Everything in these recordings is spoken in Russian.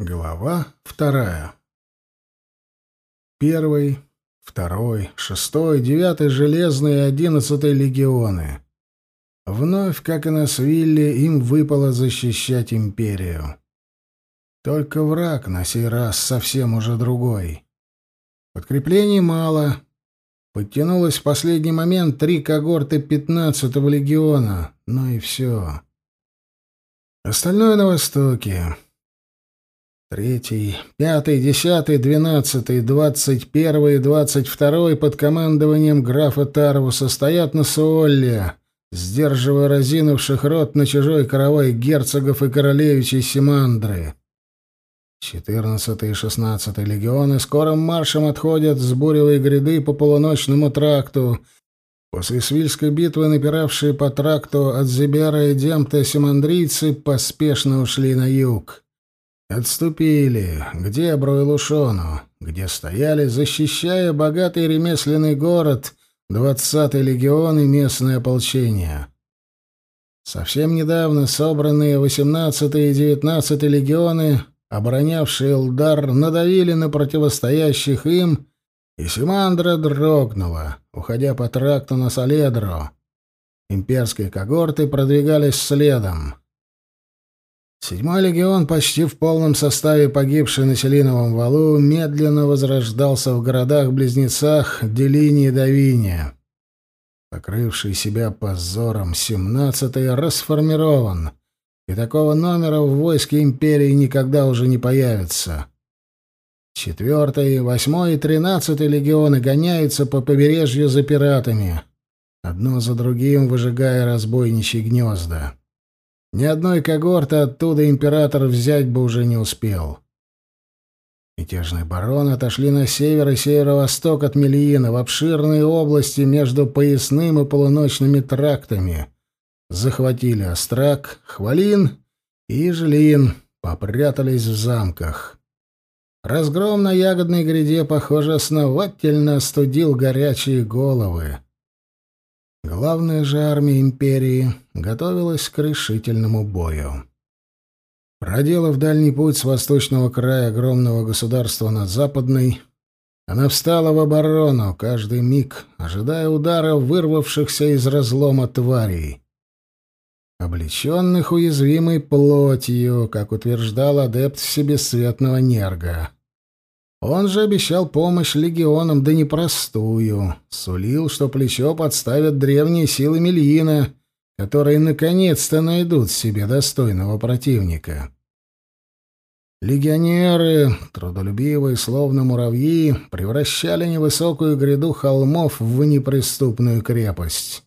Глава вторая. Первый, второй, шестой, девятый железный и одиннадцатый легионы. Вновь, как и на Свилле, им выпало защищать империю. Только враг на сей раз совсем уже другой. Подкреплений мало. Подтянулось в последний момент три когорты пятнадцатого легиона, но и все. Остальное на востоке. Третий, пятый, десятый, двенадцатый, двадцать первый и двадцать второй под командованием графа Тарвуса стоят на Суолле, сдерживая разинувших рот на чужой каравай герцогов и королевичей Симандры. Четырнадцатый и шестнадцатый легионы скорым маршем отходят с буревой гряды по полуночному тракту. После Свильской битвы напиравшие по тракту от Зибера и Демта симандрийцы поспешно ушли на юг. Отступили к Дебру и Лушону, где стояли, защищая богатый ремесленный город, двадцатый легион и местное ополчение. Совсем недавно собранные восемнадцатый и девятнадцатый легионы, оборонявшие Элдар, надавили на противостоящих им, и Симандра дрогнула, уходя по тракту на Соледро. Имперские когорты продвигались следом. Седьмой легион, почти в полном составе погибший на Селиновом валу, медленно возрождался в городах-близнецах Делини и Давиния. Покрывший себя позором, семнадцатый расформирован, и такого номера в войске империи никогда уже не появится. Четвертый, восьмой и тринадцатый легионы гоняются по побережью за пиратами, одно за другим выжигая разбойничьи гнезда. Ни одной когорты оттуда император взять бы уже не успел. Мятежные бароны отошли на север и северо-восток от Мельина, в обширные области между поясным и полуночными трактами. Захватили Острак, Хвалин и Жлин, попрятались в замках. Разгром на ягодной гряде, похоже, основательно остудил горячие головы. Главная же армия империи готовилась к решительному бою. Проделав дальний путь с восточного края огромного государства на западный, она встала в оборону каждый миг, ожидая удара вырвавшихся из разлома тварей. Облеченных уязвимой плотью, как утверждал адепт всебесцветного нерга. Он же обещал помощь легионам, да непростую. Сулил, что плечо подставят древние силы Мельина, которые наконец-то найдут себе достойного противника. Легионеры, трудолюбивые, словно муравьи, превращали невысокую гряду холмов в неприступную крепость.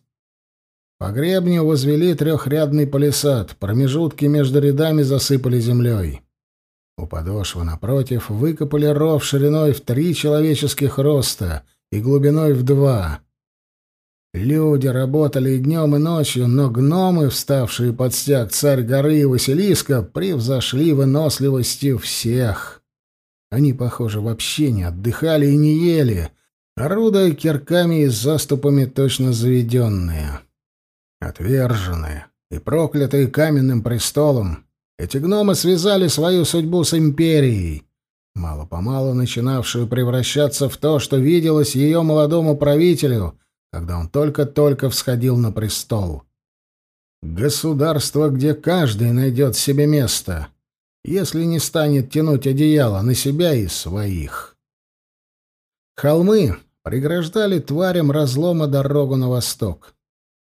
По гребню возвели трехрядный палисад, промежутки между рядами засыпали землей. У подошвы напротив выкопали ров шириной в три человеческих роста и глубиной в два. Люди работали и днем, и ночью, но гномы, вставшие под стяг царь горы и Василиска, превзошли выносливостью всех. Они, похоже, вообще не отдыхали и не ели, орудуя кирками и заступами точно заведенные. Отверженные и проклятые каменным престолом, эти гномы связали свою судьбу с империей, мало-помалу начинавшую превращаться в то, что виделось ее молодому правителю, когда он только-только всходил на престол. Государство, где каждый найдет себе место, если не станет тянуть одеяло на себя и своих. Холмы преграждали тварям разлома дорогу на восток.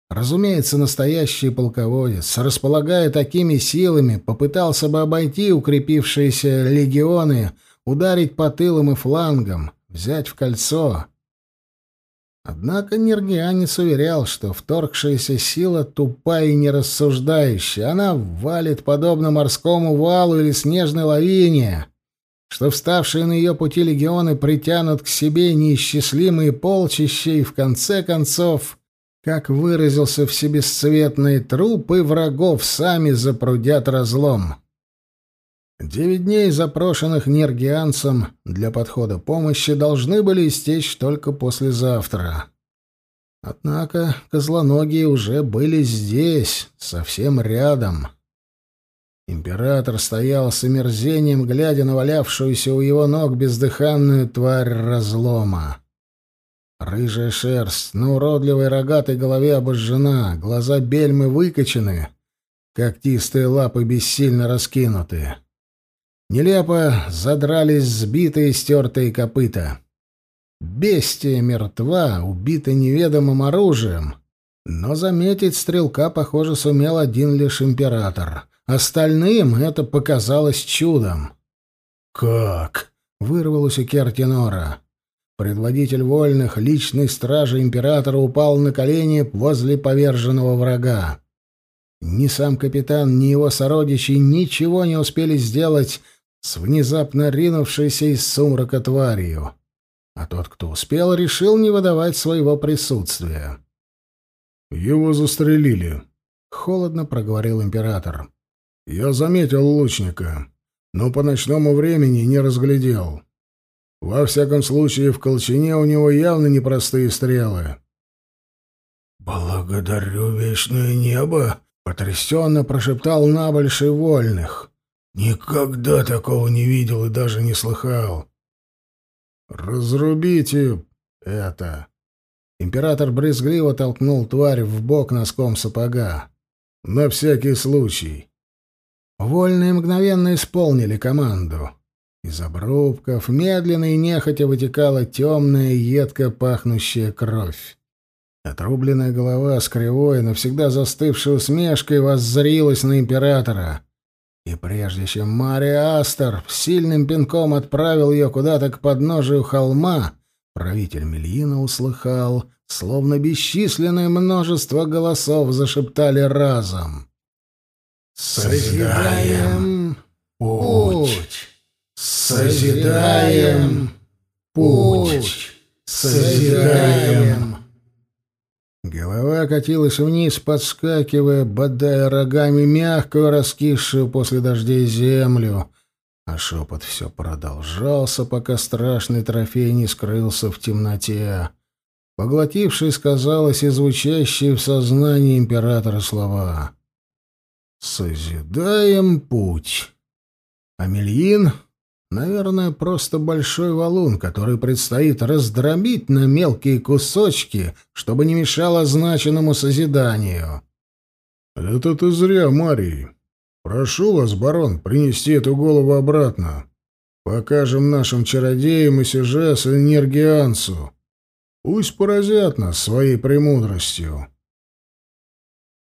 Разумеется, настоящий полководец, располагая такими силами, попытался бы обойти укрепившиеся легионы, ударить по тылам и флангам, взять в кольцо. Однако нергианец уверял, что вторгшаяся сила тупая и нерассуждающая, она валит подобно морскому валу или снежной лавине, что вставшие на ее пути легионы притянут к себе неисчислимые полчища и в конце концов как выразился всебесцветный труп, и врагов сами запрудят разлом. Девять дней, запрошенных нергианцем для подхода помощи, должны были истечь только послезавтра. Однако козлоногие уже были здесь, совсем рядом. Император стоял с омерзением, глядя на валявшуюся у его ног бездыханную тварь разлома. Рыжая шерсть на уродливой рогатой голове обожжена, глаза бельмы выкочены, когтистые лапы бессильно раскинуты. Нелепо задрались сбитые стертые копыта. Бестия мертва, убита неведомым оружием. Но заметить стрелка, похоже, сумел один лишь император. Остальным это показалось чудом. «Как?» — вырвалось у Кертинора. Предводитель вольных, личной стражи императора, упал на колени возле поверженного врага. Ни сам капитан, ни его сородичи ничего не успели сделать с внезапно ринувшейся из сумрака тварью. А тот, кто успел, решил не выдавать своего присутствия. «Его застрелили», — холодно проговорил император. «Я заметил лучника, но по ночному времени не разглядел. Во всяком случае, в колчине у него явно непростые стрелы». «Благодарю вечное небо», — потрясенно прошептал набольший вольных. «Никогда такого не видел и даже не слыхал». «Разрубите это!» Император брезгливо толкнул тварь в бок носком сапога. «На всякий случай!» Вольные мгновенно исполнили команду. Из обрубков медленно и нехотя вытекала темная, едко пахнущая кровь. Отрубленная голова с кривой, навсегда застывшей усмешкой воззрилась на императора. И прежде чем Мария Астер сильным пинком отправил ее куда-то к подножию холма, правитель Мельина услыхал, словно бесчисленное множество голосов зашептали разом. «Созидаем путь! Созидаем путь! Созидаем Голова катилась вниз, подскакивая, бодая рогами мягкую, раскисшую после дождей землю. А шепот все продолжался, пока страшный трофей не скрылся в темноте, поглотивший, сказалось, и звучащие в сознании императора слова. «Созидаем путь». Амельин Наверное, просто большой валун, который предстоит раздробить на мелкие кусочки, чтобы не мешало значенному созиданию. «Это ты зря, Марий. Прошу вас, барон, принести эту голову обратно. Покажем нашим чародеям и Сижес и Нергиансу. Пусть поразят нас своей премудростью».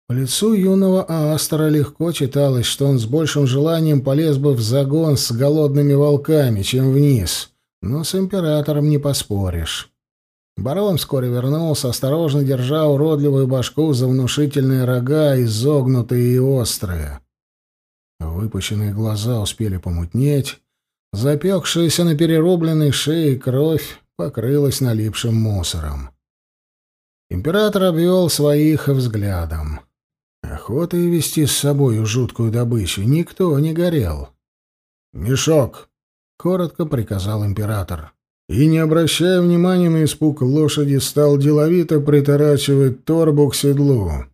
По лицу юного Аастера легко читалось, что он с большим желанием полез бы в загон с голодными волками, чем вниз. Но с императором не поспоришь. Барон вскоре вернулся, осторожно держа уродливую башку за внушительные рога, изогнутые и острые. Выпущенные глаза успели помутнеть, запекшаяся на перерубленной шее кровь покрылась налипшим мусором. Император обвел своих взглядом. Охотой вести с собою жуткую добычу никто не горел. «Мешок!» — коротко приказал император. И, не обращая внимания на испуг лошади, стал деловито приторачивать торбу к седлу.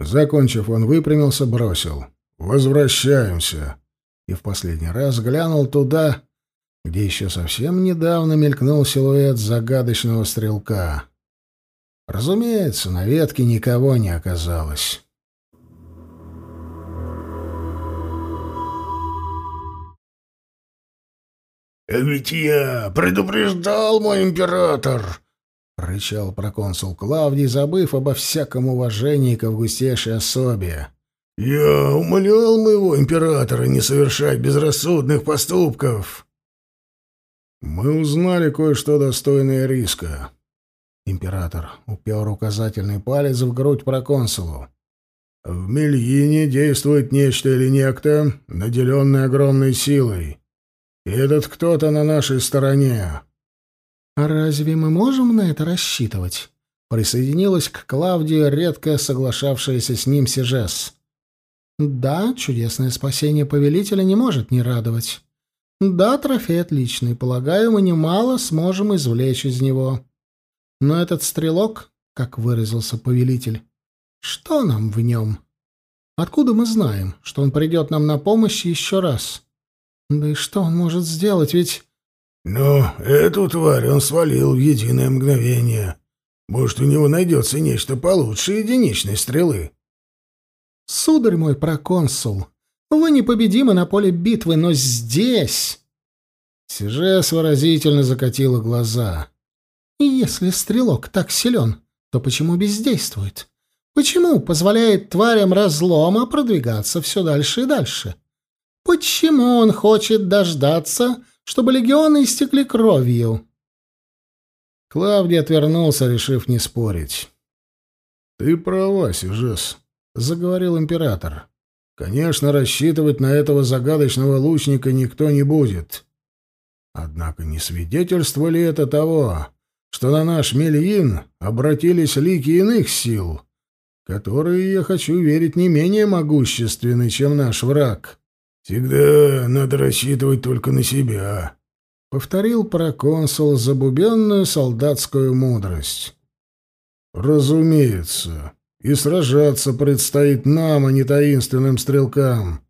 Закончив, он выпрямился, бросил. «Возвращаемся!» И в последний раз глянул туда, где еще совсем недавно мелькнул силуэт загадочного стрелка. Разумеется, на ветке никого не оказалось. «А ведь я предупреждал, мой император!» — рычал проконсул Клавдий, забыв обо всяком уважении к августейшей особе. «Я умолял моего императора не совершать безрассудных поступков!» «Мы узнали кое-что достойное риска». Император упер указательный палец в грудь проконсулу. «В Мельине действует нечто или некто, наделенный огромной силой. Этот кто-то на нашей стороне. А разве мы можем на это рассчитывать? Присоединилась к Клавдию редко соглашавшаяся с ним Сижес. Да, чудесное спасение повелителя не может не радовать. Да, трофей отличный, полагаю, мы немало сможем извлечь из него. Но этот стрелок, как выразился повелитель, что нам в нем? Откуда мы знаем, что он придет нам на помощь еще раз? Да и что он может сделать, ведь... Ну, эту тварь он свалил в единое мгновение. Может, у него найдется нечто получше единичной стрелы. Сударь мой проконсул, вы непобедимы на поле битвы, но здесь... Сижес выразительно закатила глаза. И если стрелок так силен, то почему бездействует? Почему позволяет тварям разлома продвигаться все дальше и дальше? Почему он хочет дождаться, чтобы легионы истекли кровью? Клавдий отвернулся, решив не спорить. «Ты права, Сижес», — заговорил император. «Конечно, рассчитывать на этого загадочного лучника никто не будет. Однако не свидетельство ли это того, что на наш Мельин обратились лики иных сил, которые, я хочу верить, не менее могущественны, чем наш враг?» «Всегда надо рассчитывать только на себя», — повторил проконсул забубенную солдатскую мудрость. «Разумеется, и сражаться предстоит нам, а не таинственным стрелкам.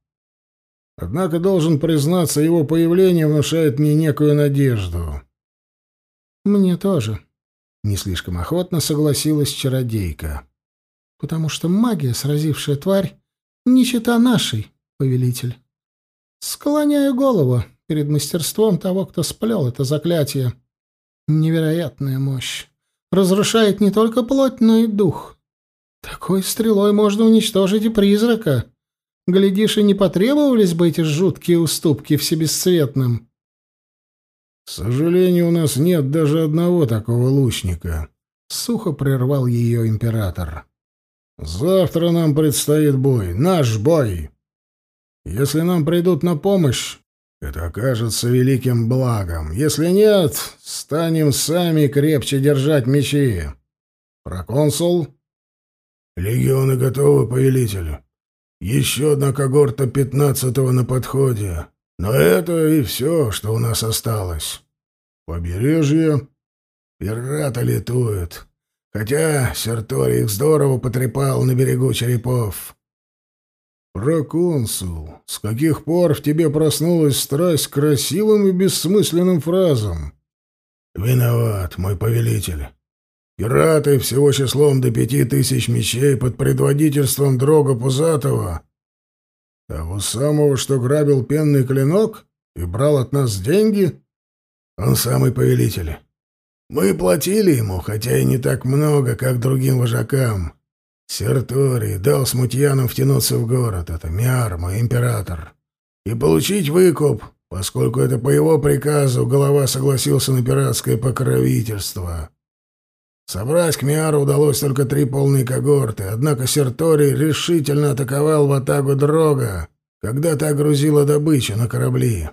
Однако, должен признаться, его появление внушает мне некую надежду». «Мне тоже», — не слишком охотно согласилась чародейка. «Потому что магия, сразившая тварь, не чита нашей, повелитель». Склоняю голову перед мастерством того, кто сплел это заклятие. Невероятная мощь. Разрушает не только плоть, но и дух. Такой стрелой можно уничтожить и призрака. Глядишь, и не потребовались бы эти жуткие уступки всебесцветным. — К сожалению, у нас нет даже одного такого лучника, — сухо прервал ее император. — Завтра нам предстоит бой, наш бой. Если нам придут на помощь, это окажется великим благом. Если нет, станем сами крепче держать мечи. Проконсул? Легионы готовы, повелитель. Еще одна когорта пятнадцатого на подходе. Но это и все, что у нас осталось. Побережье. Пираты летуют. Хотя Серторий их здорово потрепал на берегу черепов. «Проконсул, с каких пор в тебе проснулась страсть к красивым и бессмысленным фразам?» «Виноват, мой повелитель. Пираты всего числом до пяти тысяч мечей под предводительством Дрога Пузатого, того самого, что грабил пенный клинок и брал от нас деньги? Он самый повелитель. Мы платили ему, хотя и не так много, как другим вожакам». Серторий дал смутьянам втянуться в город, это Миар, мой император, и получить выкуп, поскольку это по его приказу голова согласился на пиратское покровительство. Собрать к Миару удалось только три полные когорты, однако Серторий решительно атаковал в атаку Дрога, когда та грузила добычу на корабли.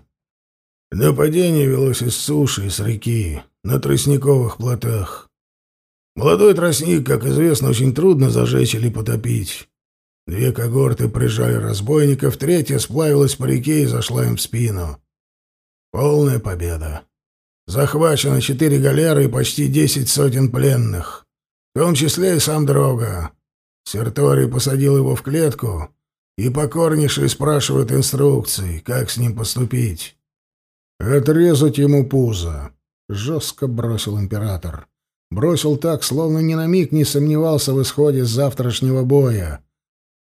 Нападение велось из суши и с реки, на тростниковых плотах. Молодой тростник, как известно, очень трудно зажечь или потопить. Две когорты прижали разбойников, третья сплавилась по реке и зашла им в спину. Полная победа. Захвачено четыре галеры и почти десять сотен пленных, в том числе и сам Дрога. Серторий посадил его в клетку и покорнейше спрашивает инструкции, как с ним поступить. «Отрезать ему пузо», — жестко бросил император. Бросил так, словно ни на миг не сомневался в исходе завтрашнего боя.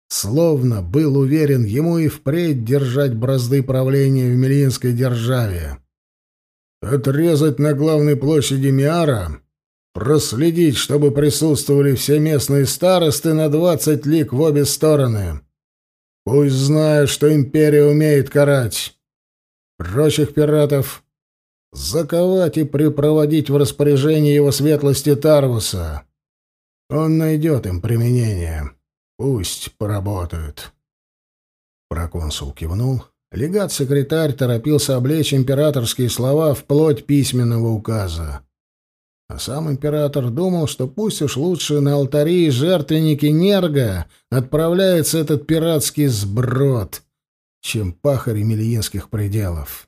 Словно был уверен ему и впредь держать бразды правления в Мелинской державе. Отрезать на главной площади Миара, проследить, чтобы присутствовали все местные старосты на двадцать лик в обе стороны. Пусть знают, что империя умеет карать. Прочих пиратов заковать и припроводить в распоряжение его светлости Тарвуса. Он найдет им применение. Пусть поработают. Проконсул кивнул. Легат-секретарь торопился облечь императорские слова в плоть письменного указа. А сам император думал, что пусть уж лучше на алтари и жертвенники Нерга отправляется этот пиратский сброд, чем пахарь Емельинских пределов.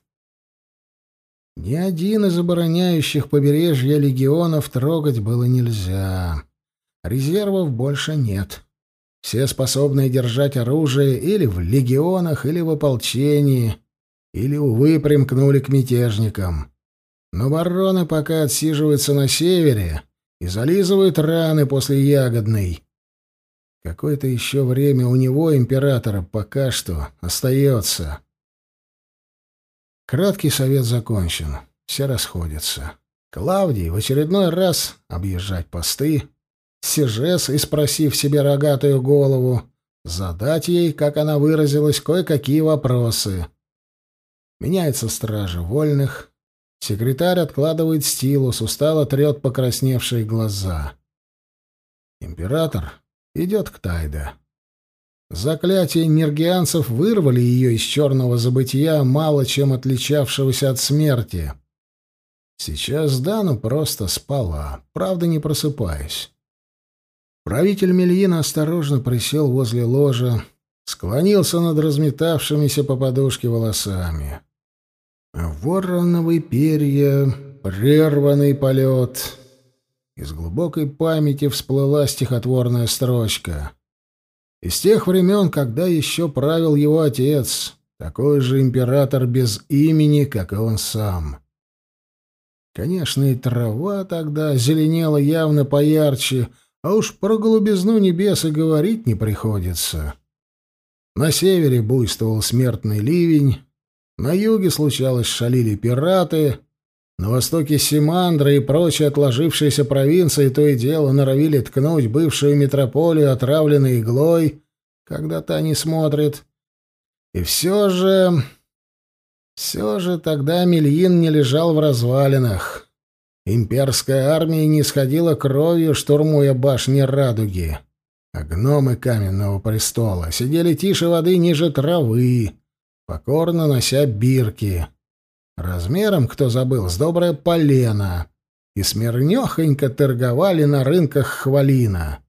Ни один из обороняющих побережья легионов трогать было нельзя. Резервов больше нет. все способные держать оружие или в легионах, или в ополчении, или, увы, примкнули к мятежникам. Но бароны пока отсиживаются на севере и зализывают раны после ягодной. Какое-то еще время у него, императора, пока что остается. Краткий совет закончен. Все расходятся. Клавдий в очередной раз объезжать посты, Сижес, и спросив себе рогатую голову, задать ей, как она выразилась, кое-какие вопросы. Меняется стража вольных. Секретарь откладывает стилус, устало трет покрасневшие глаза. Император идет к Тайде. Заклятия нергианцев вырвали ее из черного забытия, мало чем отличавшегося от смерти. Сейчас Дану просто спала, правда, не просыпаясь. Правитель Мельина осторожно присел возле ложа, склонился над разметавшимися по подушке волосами. Вороновые перья, прерванный полет. Из глубокой памяти всплыла стихотворная строчка. Из тех времен, когда еще правил его отец, такой же император без имени, как и он сам. Конечно, и трава тогда зеленела явно поярче, а уж про голубизну небес и говорить не приходится. На севере буйствовал смертный ливень, на юге случалось шалили пираты, на востоке Симандра и прочие отложившиеся провинции то и дело норовили ткнуть бывшую метрополию отравленной иглой, когда та не смотрит. И все же... Все же тогда Мельин не лежал в развалинах. Имперская армия не сходила кровью, штурмуя башни Радуги. А гномы Каменного престола сидели тише воды ниже травы, покорно нося бирки. Размером, кто забыл, с доброе полено. И смирнёхонько торговали на рынках хвалина.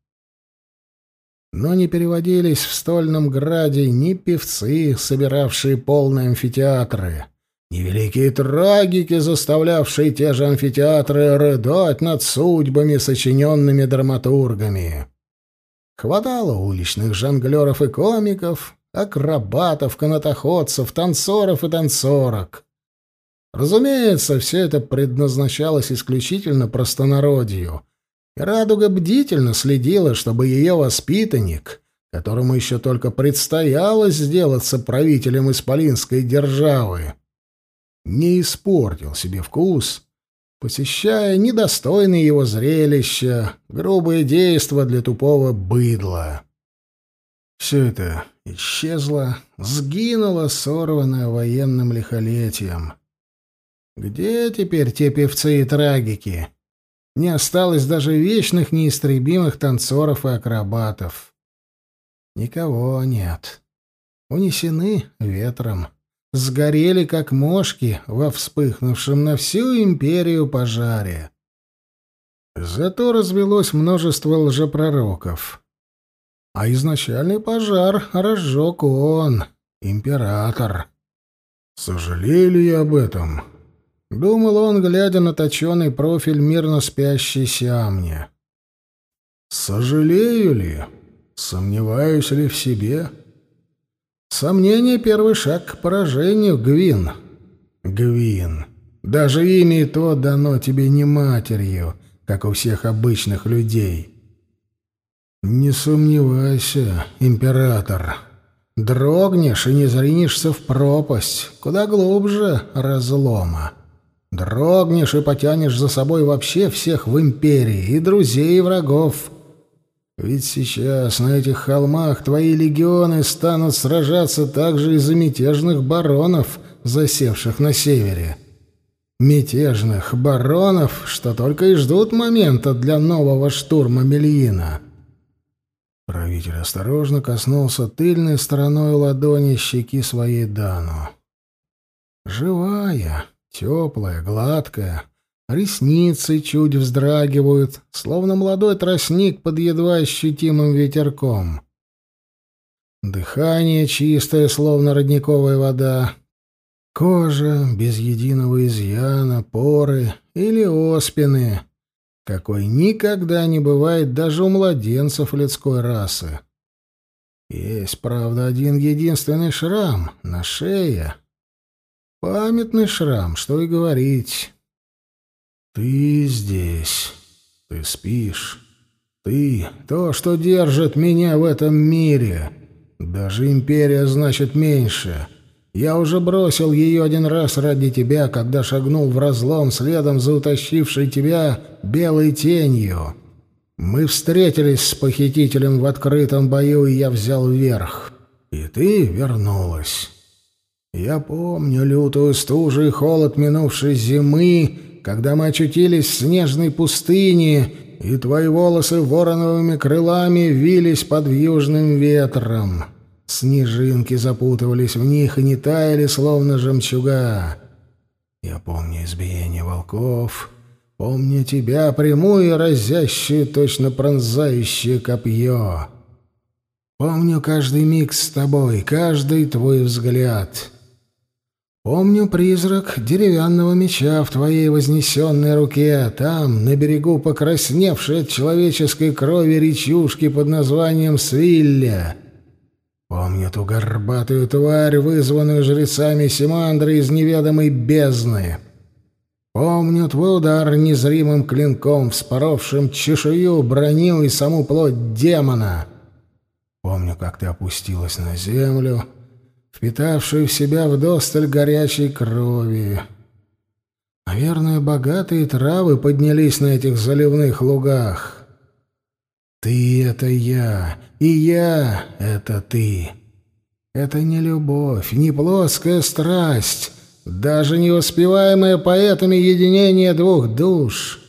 Но не переводились в стольном граде ни певцы, собиравшие полные амфитеатры, ни великие трагики, заставлявшие те же амфитеатры рыдать над судьбами, сочиненными драматургами. Хватало уличных жонглеров и комиков, акробатов, канатоходцев, танцоров и танцорок. Разумеется, все это предназначалось исключительно простонародью, и Радуга бдительно следила, чтобы ее воспитанник, которому еще только предстояло сделаться правителем исполинской державы, не испортил себе вкус, посещая недостойные его зрелища, грубые действа для тупого быдла. Все это исчезло, сгинуло, сорванное военным лихолетием. Где теперь те певцы и трагики? Не осталось даже вечных неистребимых танцоров и акробатов. Никого нет. Унесены ветром. Сгорели, как мошки, во вспыхнувшем на всю империю пожаре. Зато развелось множество лжепророков. А изначальный пожар разжег он, император. Сожалею ли я об этом? Думал он, глядя на точеный профиль мирно спящей Сиамни. Сожалею ли? Сомневаюсь ли в себе? Сомнение — первый шаг к поражению, Гвин. Гвин. Даже имя и то дано тебе не матерью, как у всех обычных людей. Не сомневайся, император. Дрогнешь и не зринешься в пропасть, куда глубже разлома. Дрогнешь и потянешь за собой вообще всех в империи, и друзей, и врагов. Ведь сейчас на этих холмах твои легионы станут сражаться также из-за мятежных баронов, засевших на севере. Мятежных баронов, что только и ждут момента для нового штурма Мельина. Правитель осторожно коснулся тыльной стороной ладони щеки своей Дану. «Живая!» Теплая, гладкая, ресницы чуть вздрагивают, словно молодой тростник под едва ощутимым ветерком. Дыхание чистое, словно родниковая вода. Кожа без единого изъяна, поры или оспины, какой никогда не бывает даже у младенцев людской расы. Есть, правда, один единственный шрам на шее. Памятный шрам, что и говорить. Ты здесь. Ты спишь. Ты — то, что держит меня в этом мире. Даже империя значит меньше. Я уже бросил ее один раз ради тебя, когда шагнул в разлом следом за утащившей тебя белой тенью. Мы встретились с похитителем в открытом бою, и я взял верх. И ты вернулась. Я помню лютую стужу и холод минувшей зимы, когда мы очутились в снежной пустыне, и твои волосы вороновыми крылами вились под южным ветром. Снежинки запутывались в них и не таяли, словно жемчуга. Я помню избиение волков, помню тебя, прямую, разящую, точно пронзающее копье. Помню каждый миг с тобой, каждый твой взгляд. Помню призрак деревянного меча в твоей вознесенной руке, там, на берегу покрасневшей от человеческой крови речушки под названием Свилля. Помню ту горбатую тварь, вызванную жрецами Симандры из неведомой бездны. Помню твой удар незримым клинком, вспоровшим чешую, броню и саму плоть демона. Помню, как ты опустилась на землю — впитавшую в себя вдосталь горячей крови. Наверное, богатые травы поднялись на этих заливных лугах. Ты — это я, и я — это ты. Это не любовь, не плоская страсть, даже не воспеваемое поэтами единение двух душ.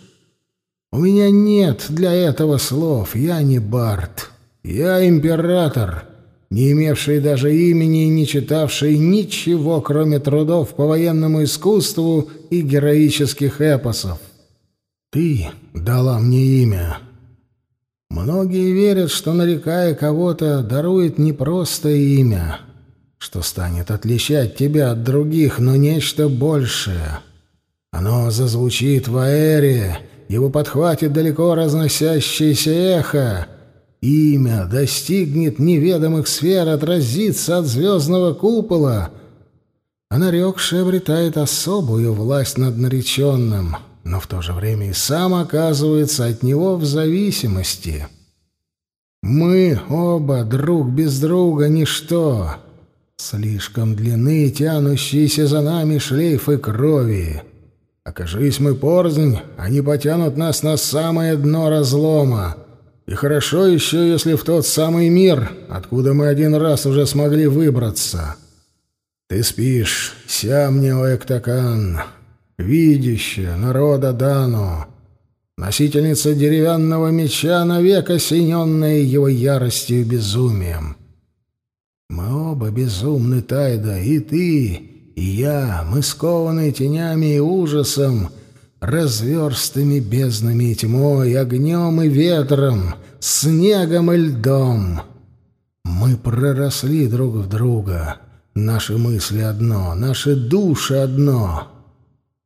У меня нет для этого слов, я не Барт, я император» не имевший даже имени и не читавший ничего, кроме трудов по военному искусству и героических эпосов. Ты дала мне имя. Многие верят, что, нарекая кого-то, дарует не просто имя, что станет отличать тебя от других, но нечто большее. Оно зазвучит в аэре, его подхватит далеко разносящееся эхо, Имя достигнет неведомых сфер, отразится от звездного купола, а нарекший обретает особую власть над нареченным, но в то же время и сам оказывается от него в зависимости. Мы оба друг без друга ничто, слишком длины тянущиеся за нами шлейфы крови. Окажись мы порзнь, они потянут нас на самое дно разлома — и хорошо еще, если в тот самый мир, откуда мы один раз уже смогли выбраться. Ты спишь, Сямнео Эктакан, видящая народа Дану, носительница деревянного меча, навек осененная его яростью и безумием. Мы оба безумны, Тайда, и ты, и я, мы скованы тенями и ужасом, — разверстыми безднами и тьмой, огнем и ветром, снегом и льдом. Мы проросли друг в друга, наши мысли одно, наши души одно.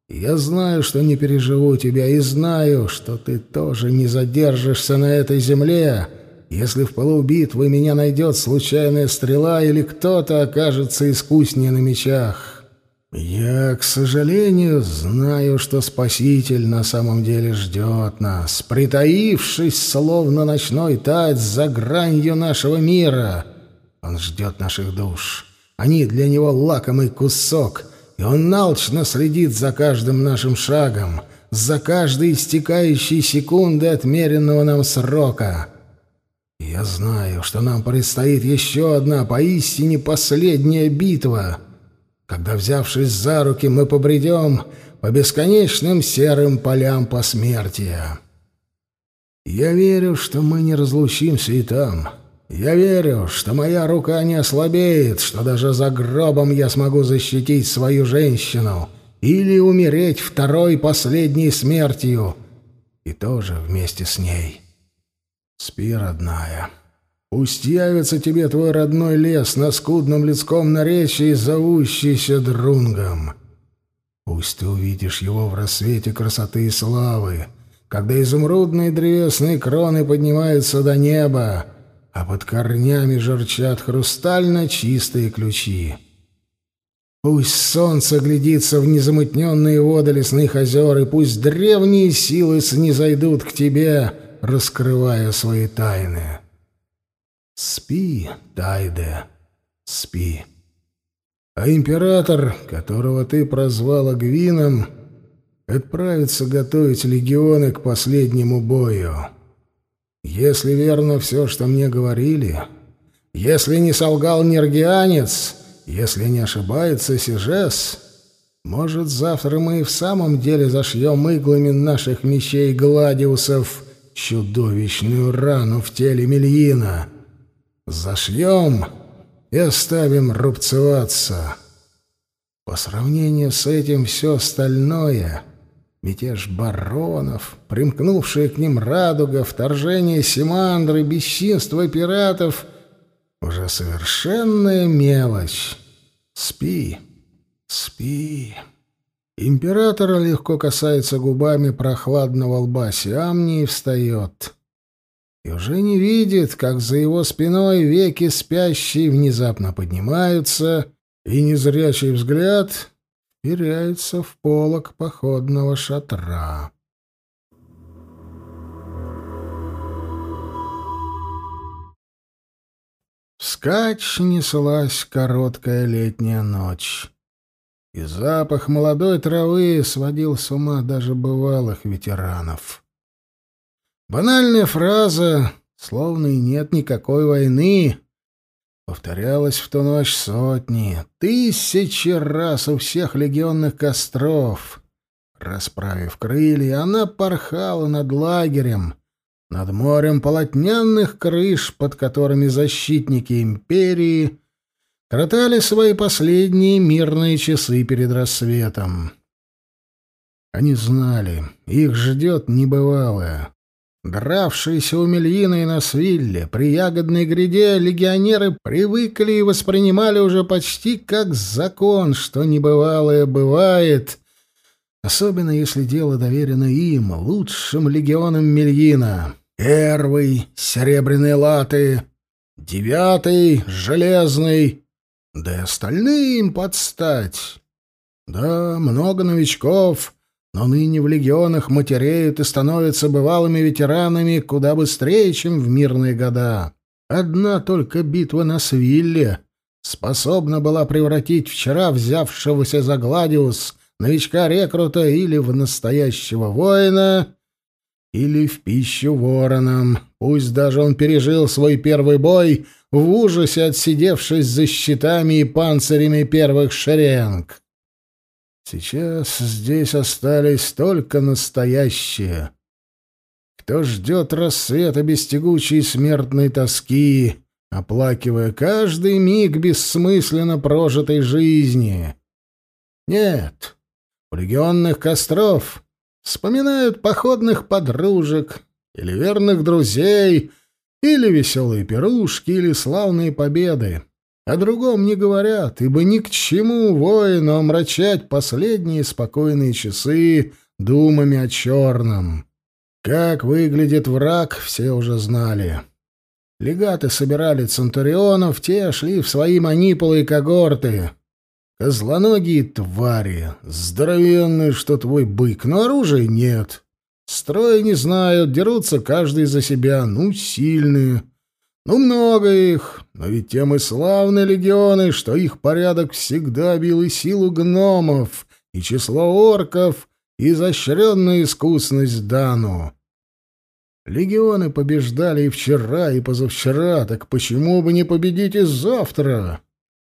Я знаю, что не переживу тебя, и знаю, что ты тоже не задержишься на этой земле, если в полу битвы меня найдет случайная стрела или кто-то окажется искуснее на мечах. «Я, к сожалению, знаю, что Спаситель на самом деле ждет нас, притаившись, словно ночной тать за гранью нашего мира. Он ждет наших душ. Они для него лакомый кусок, и он налчно следит за каждым нашим шагом, за каждой истекающей секунды отмеренного нам срока». Я знаю, что нам предстоит еще одна поистине последняя битва — когда, взявшись за руки, мы побредем по бесконечным серым полям посмертия. Я верю, что мы не разлучимся и там. Я верю, что моя рука не ослабеет, что даже за гробом я смогу защитить свою женщину или умереть второй последней смертью, и тоже вместе с ней. Спи, родная». Пусть явится тебе твой родной лес на скудном людском наречии, зовущийся Друнгом. Пусть ты увидишь его в рассвете красоты и славы, когда изумрудные древесные кроны поднимаются до неба, а под корнями журчат хрустально чистые ключи. Пусть солнце глядится в незамутненные воды лесных озер, и пусть древние силы снизойдут к тебе, раскрывая свои тайны. Спи, Тайде, спи. А император, которого ты прозвала Гвином, отправится готовить легионы к последнему бою. Если верно все, что мне говорили, если не солгал нергианец, если не ошибается Сижес, может, завтра мы и в самом деле зашьем иглами наших мечей Гладиусов чудовищную рану в теле Мельина. Зашьем и оставим рубцеваться. По сравнению с этим все остальное — мятеж баронов, примкнувшая к ним радуга, вторжение Симандры, бесчинство пиратов — уже совершенная мелочь. Спи, спи. Император легко касается губами прохладного лба Сиамни и встает. И уже не видит, как за его спиной веки спящие внезапно поднимаются, и незрячий взгляд вперяется в полок походного шатра. Вскачь неслась короткая летняя ночь. И запах молодой травы сводил с ума даже бывалых ветеранов. Банальная фраза, словно и нет никакой войны, повторялась в ту ночь сотни, тысячи раз у всех легионных костров. Расправив крылья, она порхала над лагерем — над морем полотняных крыш, под которыми защитники империи кротали свои последние мирные часы перед рассветом. Они знали, их ждет небывалое. Дравшиеся у Мельина и на Свилле, при ягодной гряде легионеры привыкли и воспринимали уже почти как закон, что небывалое бывает, особенно если дело доверено им, лучшим легионам Мельина. Первый — серебряные латы, девятый — железный, да и остальным подстать. Да, много новичков, но ныне в легионах матереют и становятся бывалыми ветеранами куда быстрее, чем в мирные года. Одна только битва на Свилле способна была превратить вчера взявшегося за Гладиус новичка-рекрута или в настоящего воина, или в пищу воронам. Пусть даже он пережил свой первый бой, в ужасе отсидевшись за щитами и панцирями первых шеренг. Сейчас здесь остались только настоящие. Кто ждет рассвета без тягучей смертной тоски, оплакивая каждый миг бессмысленно прожитой жизни? Нет, у легионных костров вспоминают походных подружек или верных друзей, или веселые пирушки, или славные победы. О другом не говорят, ибо ни к чему воину омрачать последние спокойные часы думами о черном. Как выглядит враг, все уже знали. Легаты собирали центурионов, те шли в свои манипулы и когорты. Козлоногие твари, здоровенные, что твой бык, но оружия нет. Строя не знают, дерутся каждый за себя, ну, сильные. Ну, много их, но ведь тем и славны легионы, что их порядок всегда бил и силу гномов, и число орков, и изощренную искусность Дану. Легионы побеждали и вчера, и позавчера, так почему бы не победить и завтра?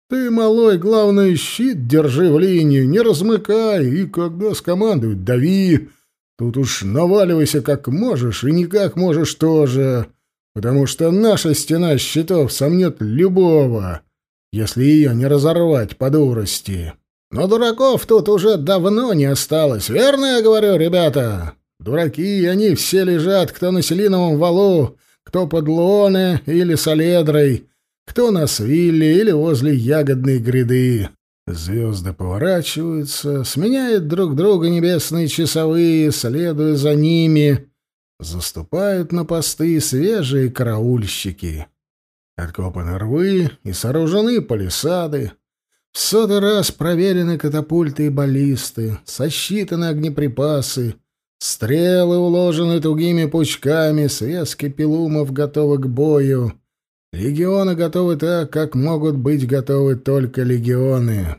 Ты, малой, главное, щит держи в линию, не размыкай, и когда скомандуют, дави. Тут уж наваливайся как можешь, и никак можешь тоже, потому что наша стена щитов сомнет любого, если ее не разорвать по дурости. Но дураков тут уже давно не осталось, верно я говорю, ребята? Дураки, они все лежат, кто на Селиновом валу, кто под Луоне или Соледрой, кто на свилле или возле ягодной гряды. Звезды поворачиваются, сменяют друг друга небесные часовые, следуя за ними. Заступают на посты свежие караульщики. Откопаны рвы и сооружены палисады. В сотый раз проверены катапульты и баллисты, сосчитаны огнеприпасы, стрелы уложены тугими пучками, связки пилумов готовы к бою. Легионы готовы так, как могут быть готовы только легионы.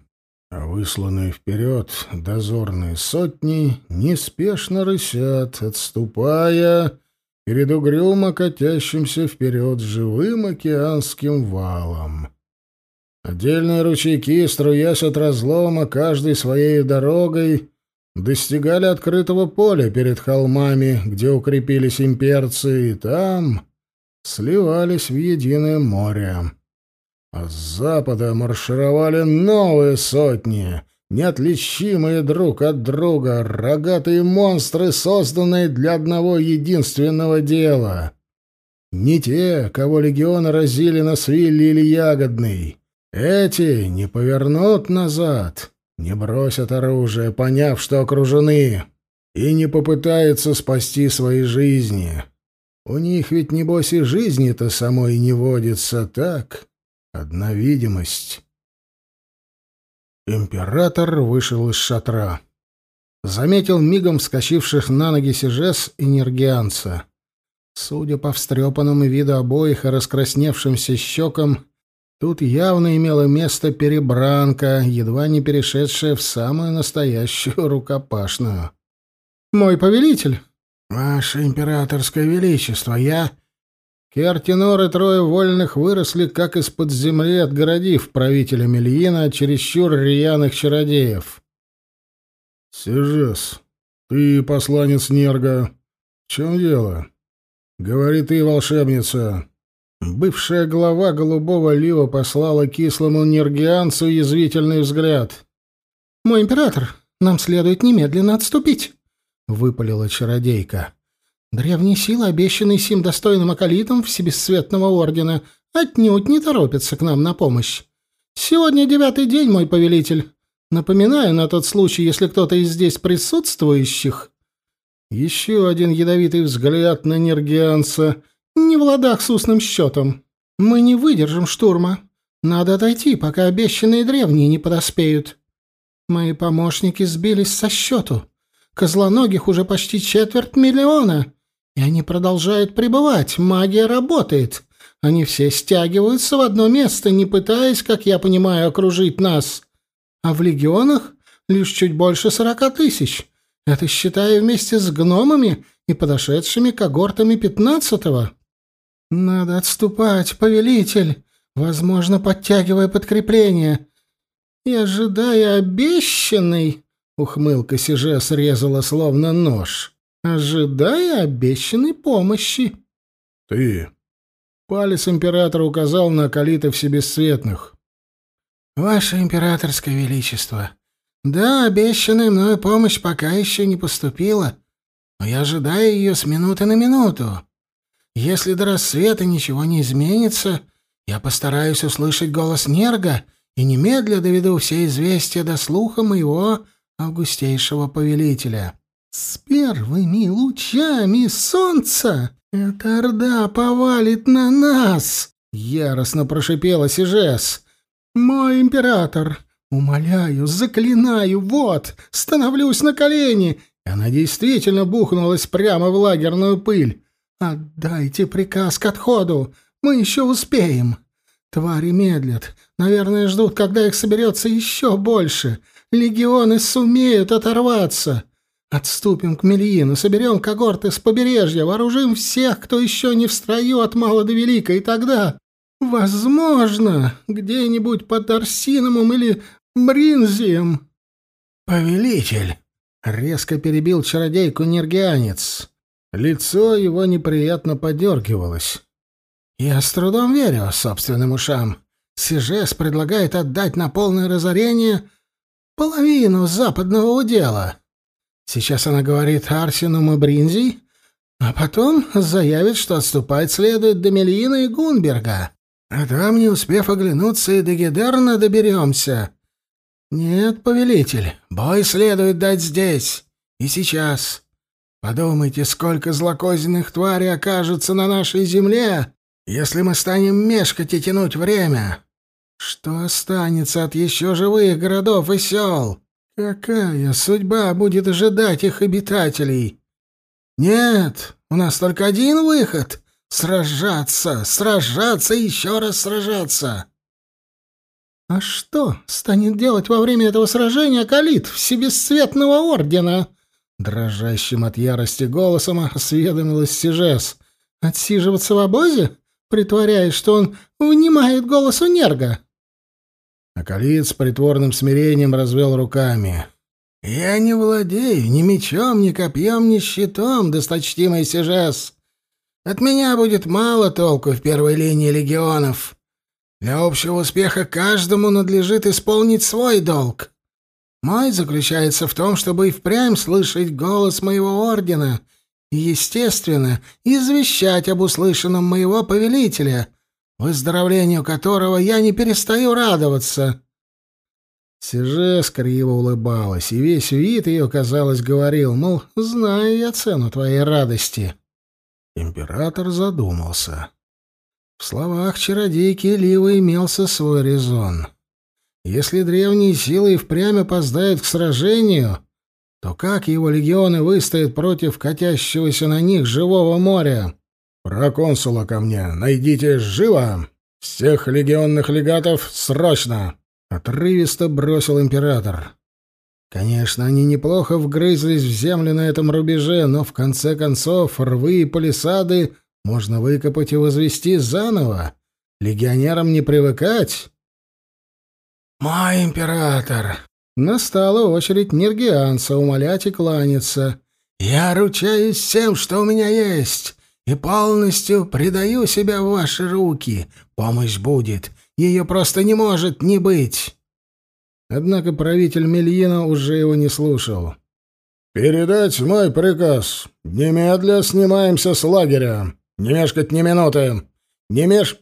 А высланные вперед дозорные сотни неспешно рысят, отступая перед угрюмо катящимся вперед живым океанским валом. Отдельные ручейки, струясь от разлома, каждой своей дорогой, достигали открытого поля перед холмами, где укрепились имперцы, и там сливались в единое море. А с запада маршировали новые сотни, неотличимые друг от друга, рогатые монстры, созданные для одного единственного дела. Не те, кого легионы разили на свилле или ягодный, эти не повернут назад, не бросят оружие, поняв, что окружены, и не попытаются спасти свои жизни. У них ведь, небось, и жизни-то самой не водится, так? Одна видимость. Император вышел из шатра. Заметил мигом вскочивших на ноги Сижес и Нергианца. Судя по встрепанному виду обоих и раскрасневшимся щекам, Тут явно имела место перебранка, едва не перешедшая в самую настоящую рукопашную. «Мой повелитель!» «Ваше императорское величество, я...» Кертинор и трое вольных выросли, как из-под земли, отгородив правителя Мельина от чересчур рьяных чародеев. «Сержес, ты посланец Нерга. В чем дело?» «Говори ты, волшебница, Бывшая глава голубого лива послала кислому нергианцу язвительный взгляд. «Мой император, нам следует немедленно отступить», — выпалила чародейка. «Древние силы, обещанные сим достойным околитом всебесцветного ордена, отнюдь не торопятся к нам на помощь. Сегодня девятый день, мой повелитель. Напоминаю на тот случай, если кто-то из здесь присутствующих...» Еще один ядовитый взгляд на нергианца — не в ладах с устным счетом. Мы не выдержим штурма. Надо отойти, пока обещанные древние не подоспеют. Мои помощники сбились со счету. Козлоногих уже почти четверть миллиона. И они продолжают пребывать. Магия работает. Они все стягиваются в одно место, не пытаясь, как я понимаю, окружить нас. А в легионах лишь чуть больше сорока тысяч. Это считая вместе с гномами и подошедшими когортами пятнадцатого. «Надо отступать, повелитель, возможно, подтягивая подкрепление. И ожидая обещанной...» Ухмылка Сиже срезала словно нож. «Ожидая обещанной помощи». «Ты...» Палец императора указал на акалитов всебесцветных. «Ваше императорское величество, да, обещанная мною помощь пока еще не поступила, но я ожидаю ее с минуты на минуту. Если до рассвета ничего не изменится, я постараюсь услышать голос Нерга и немедля доведу все известия до слуха моего августейшего повелителя. С первыми лучами солнца эта орда повалит на нас!» — яростно прошипела Сижес. «Мой император, умоляю, заклинаю, вот, становлюсь на колени!» Она действительно бухнулась прямо в лагерную пыль. «Отдайте приказ к отходу! Мы еще успеем!» Твари медлят. Наверное, ждут, когда их соберется еще больше. Легионы сумеют оторваться. Отступим к Мельину, соберем когорты с побережья, вооружим всех, кто еще не в строю от мала до велика, и тогда, возможно, где-нибудь под Арсиномом или Бринзием... «Повелитель!» — резко перебил чародейку Нергианец. Лицо его неприятно подергивалось. «Я с трудом верю собственным ушам. Сижес предлагает отдать на полное разорение половину западного удела. Сейчас она говорит Арсенум и Бринзи, а потом заявит, что отступать следует до Мельина и Гунберга. А там, не успев оглянуться, и до Гедерна доберемся. Нет, повелитель, бой следует дать здесь и сейчас. Подумайте, сколько злокозненных тварей окажется на нашей земле, Если мы станем мешкать и тянуть время, что останется от еще живых городов и сел? Какая судьба будет ожидать их обитателей? Нет, у нас только один выход — сражаться, сражаться и еще раз сражаться. А что станет делать во время этого сражения Калит Всебесцветного Ордена? Дрожащим от ярости голосом осведомилась Сижес. Отсиживаться в обозе, притворяясь, что он внимает голосу Нерга? Акалит с притворным смирением развел руками. «Я не владею ни мечом, ни копьем, ни щитом, досточтимый Сижес. От меня будет мало толку в первой линии легионов. Для общего успеха каждому надлежит исполнить свой долг. Мой заключается в том, чтобы и впрямь слышать голос моего ордена и, естественно, извещать об услышанном моего повелителя, выздоровлению которого я не перестаю радоваться». Сижес криво улыбалась, и весь вид ее, казалось, говорил, мол, знаю я цену твоей радости. Император задумался. В словах чародейки Ливы имелся свой резон. Если древние силы и впрямь опоздают к сражению, то как его легионы выстоят против катящегося на них живого моря? «Проконсула ко мне! Найдите живо! Всех легионных легатов срочно!» Отрывисто бросил император. Конечно, они неплохо вгрызлись в землю на этом рубеже, но в конце концов рвы и палисады можно выкопать и возвести заново. Легионерам не привыкать. «Мой император!» Настала очередь Нергианца умолять и кланяться. «Я ручаюсь всем, что у меня есть, и полностью предаю себя в ваши руки. Помощь будет. Ее просто не может не быть». Однако правитель Мельина уже его не слушал. «Передать мой приказ. Немедля снимаемся с лагеря. Не мешкать ни минуты. Не меш...»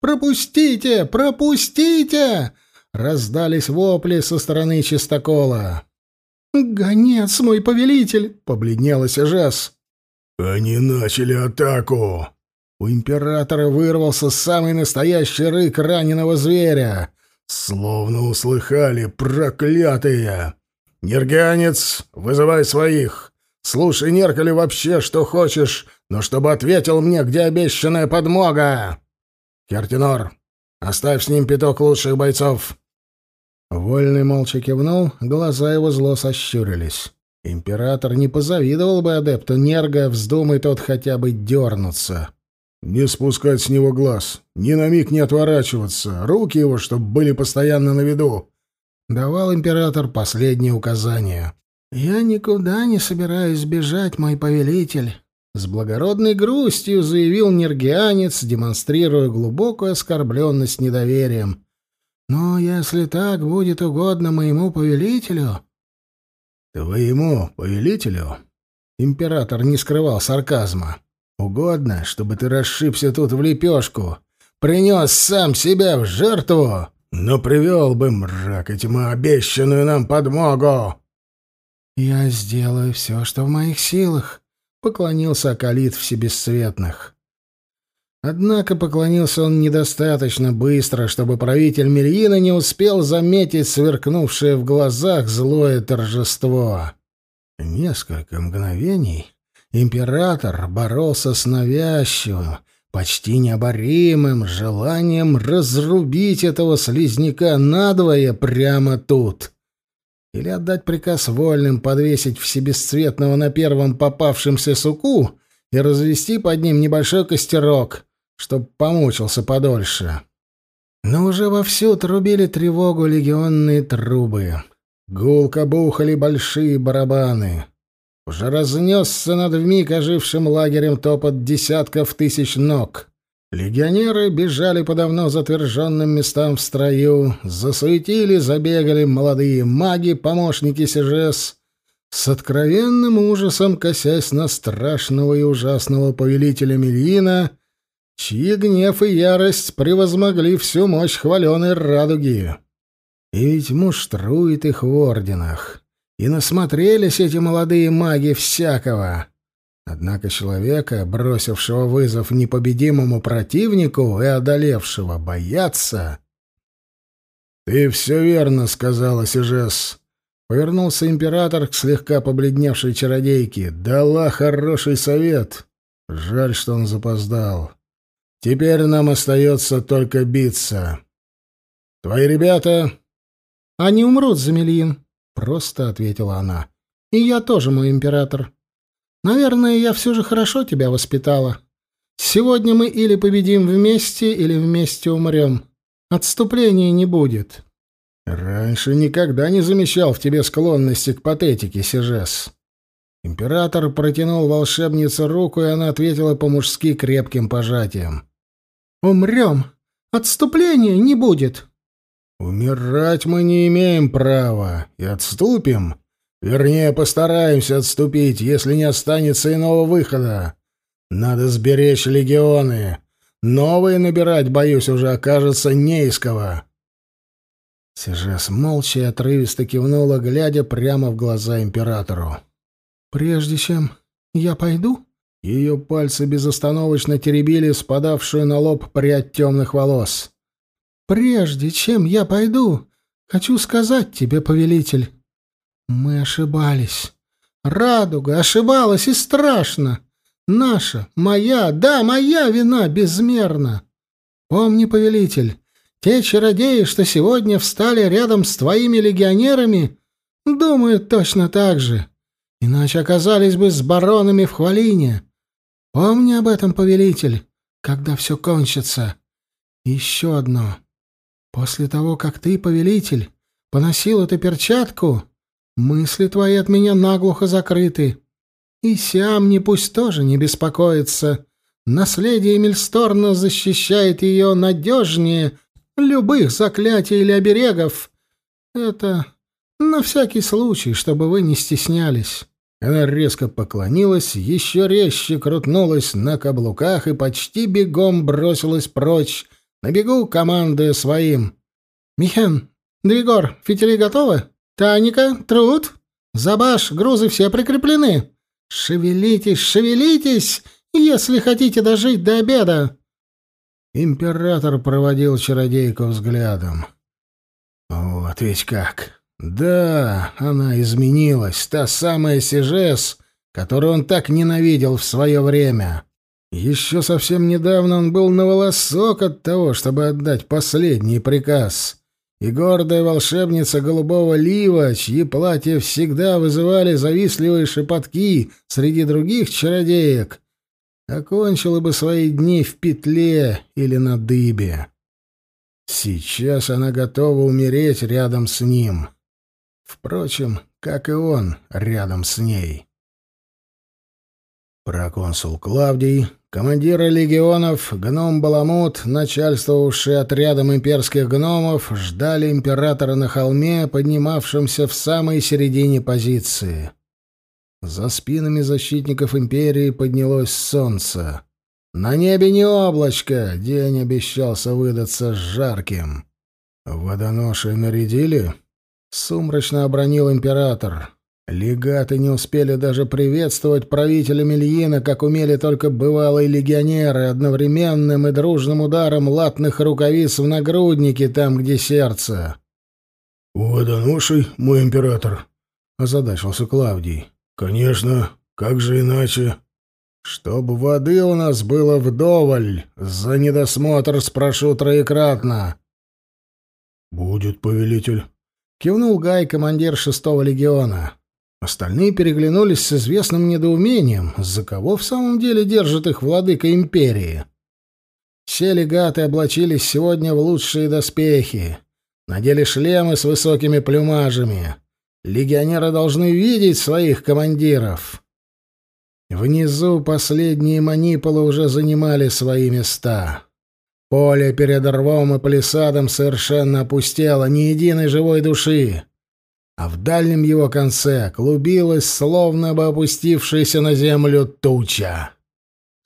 «Пропустите! Пропустите!» — раздались вопли со стороны чистокола. «Гонец, мой повелитель!» — побледнела Сежес. «Они начали атаку!» У императора вырвался самый настоящий рык раненого зверя. «Словно услыхали, проклятые!» «Нерганец, вызывай своих! Слушай, Неркали, вообще, что хочешь, но чтобы ответил мне, где обещанная подмога!» «Кертинор, оставь с ним пяток лучших бойцов!» Вольный молча кивнул, глаза его зло сощурились. Император не позавидовал бы адепту Нерга, вздумай тот хотя бы дернуться. Не спускать с него глаз, ни на миг не отворачиваться, руки его, чтобы были постоянно на виду. Давал император последние указания. «Я никуда не собираюсь бежать, мой повелитель», — с благородной грустью заявил нергианец, демонстрируя глубокую оскорбленность недоверием. «Но если так будет угодно моему повелителю...» «Твоему повелителю?» Император не скрывал сарказма. Угодно, чтобы ты расшибся тут в лепешку, принес сам себя в жертву, но привел бы, мрак, этим обещанную нам подмогу. «Я сделаю все, что в моих силах», — поклонился Акалит всебесцветных. Однако поклонился он недостаточно быстро, чтобы правитель Мельина не успел заметить сверкнувшее в глазах злое торжество. Несколько мгновений Император боролся с навязчивым, почти необоримым желанием разрубить этого слизняка надвое прямо тут. Или отдать приказ вольным подвесить всебесцветного на первом попавшемся суку и развести под ним небольшой костерок, чтоб помучился подольше. Но уже вовсю трубили тревогу легионные трубы. Гулко бухали большие барабаны. Уже разнесся над вмиг ожившим лагерем топот десятков тысяч ног. Легионеры бежали по давно затверженным местам в строю, засуетили, забегали молодые маги, помощники Сижес, с откровенным ужасом косясь на страшного и ужасного повелителя Мельина, чьи гнев и ярость превозмогли всю мощь хваленой радуги. И ведь муштрует их в орденах. И насмотрелись эти молодые маги всякого. Однако человека, бросившего вызов непобедимому противнику и одолевшего бояться... — Ты все верно сказала, Сижес. Повернулся император к слегка побледневшей чародейке. Дала хороший совет. Жаль, что он запоздал. Теперь нам остается только биться. Твои ребята... — Они умрут, Замельин, — просто ответила она. — И я тоже, мой император. Наверное, я все же хорошо тебя воспитала. Сегодня мы или победим вместе, или вместе умрем. Отступления не будет. Раньше никогда не замечал в тебе склонности к патетике, Сижес. Император протянул волшебнице руку, и она ответила по-мужски крепким пожатием. «Умрем. Отступления не будет». «Умирать мы не имеем права и отступим, Вернее, постараемся отступить, если не останется иного выхода. Надо сберечь легионы. Новые набирать, боюсь, уже окажется не из кого. Сижес молча и отрывисто кивнула, глядя прямо в глаза императору. «Прежде чем я пойду...» Ее пальцы безостановочно теребили спадавшую на лоб прядь темных волос. «Прежде чем я пойду, хочу сказать тебе, повелитель, мы ошибались. Радуга ошибалась и страшно. Наша, моя, да, моя вина безмерна. Помни, повелитель, те чародеи, что сегодня встали рядом с твоими легионерами, думают точно так же. Иначе оказались бы с баронами в хвалине. Помни об этом, повелитель, когда все кончится. Еще одно. После того, как ты, повелитель, поносил эту перчатку, Мысли твои от меня наглухо закрыты. И Сиам не пусть тоже не беспокоится. Наследие Мильсторна защищает ее надежнее любых заклятий или оберегов. Это на всякий случай, чтобы вы не стеснялись». Она резко поклонилась, еще резче крутнулась на каблуках и почти бегом бросилась прочь, на бегу командуя своим. «Михен, Двигор, фитили готовы?» «Таника, труд, забаш, грузы все прикреплены. Шевелитесь, шевелитесь, если хотите дожить до обеда!» Император проводил чародейку взглядом. «Вот ведь как! Да, она изменилась, та самая Сижес, которую он так ненавидел в свое время. Еще совсем недавно он был на волосок от того, чтобы отдать последний приказ» и гордая волшебница голубого лива, чьи платья всегда вызывали завистливые шепотки среди других чародеек, окончила бы свои дни в петле или на дыбе. Сейчас она готова умереть рядом с ним. Впрочем, как и он рядом с ней. Проконсул Клавдий Командиры легионов, гном Баламут, начальствовавший отрядом имперских гномов, ждали императора на холме, поднимавшемся в самой середине позиции. За спинами защитников империи поднялось солнце. На небе не облачко, день обещался выдаться жарким. «Водоноши нарядили?» — сумрачно обронил император. Легаты не успели даже приветствовать правителя Мельина, как умели только бывалые легионеры, одновременным и дружным ударом латных рукавиц в нагруднике там, где сердце. «Водоноший, мой император», — озадачился Клавдий. «Конечно, как же иначе?» «Чтоб воды у нас было вдоволь, за недосмотр спрошу троекратно». «Будет, повелитель», — кивнул Гай, командир шестого легиона. Остальные переглянулись с известным недоумением, за кого в самом деле держит их владыка империи. Все легаты облачились сегодня в лучшие доспехи, надели шлемы с высокими плюмажами. Легионеры должны видеть своих командиров. Внизу последние манипулы уже занимали свои места. Поле перед рвом и палисадом совершенно опустело, ни единой живой души а в дальнем его конце клубилась, словно бы опустившаяся на землю туча.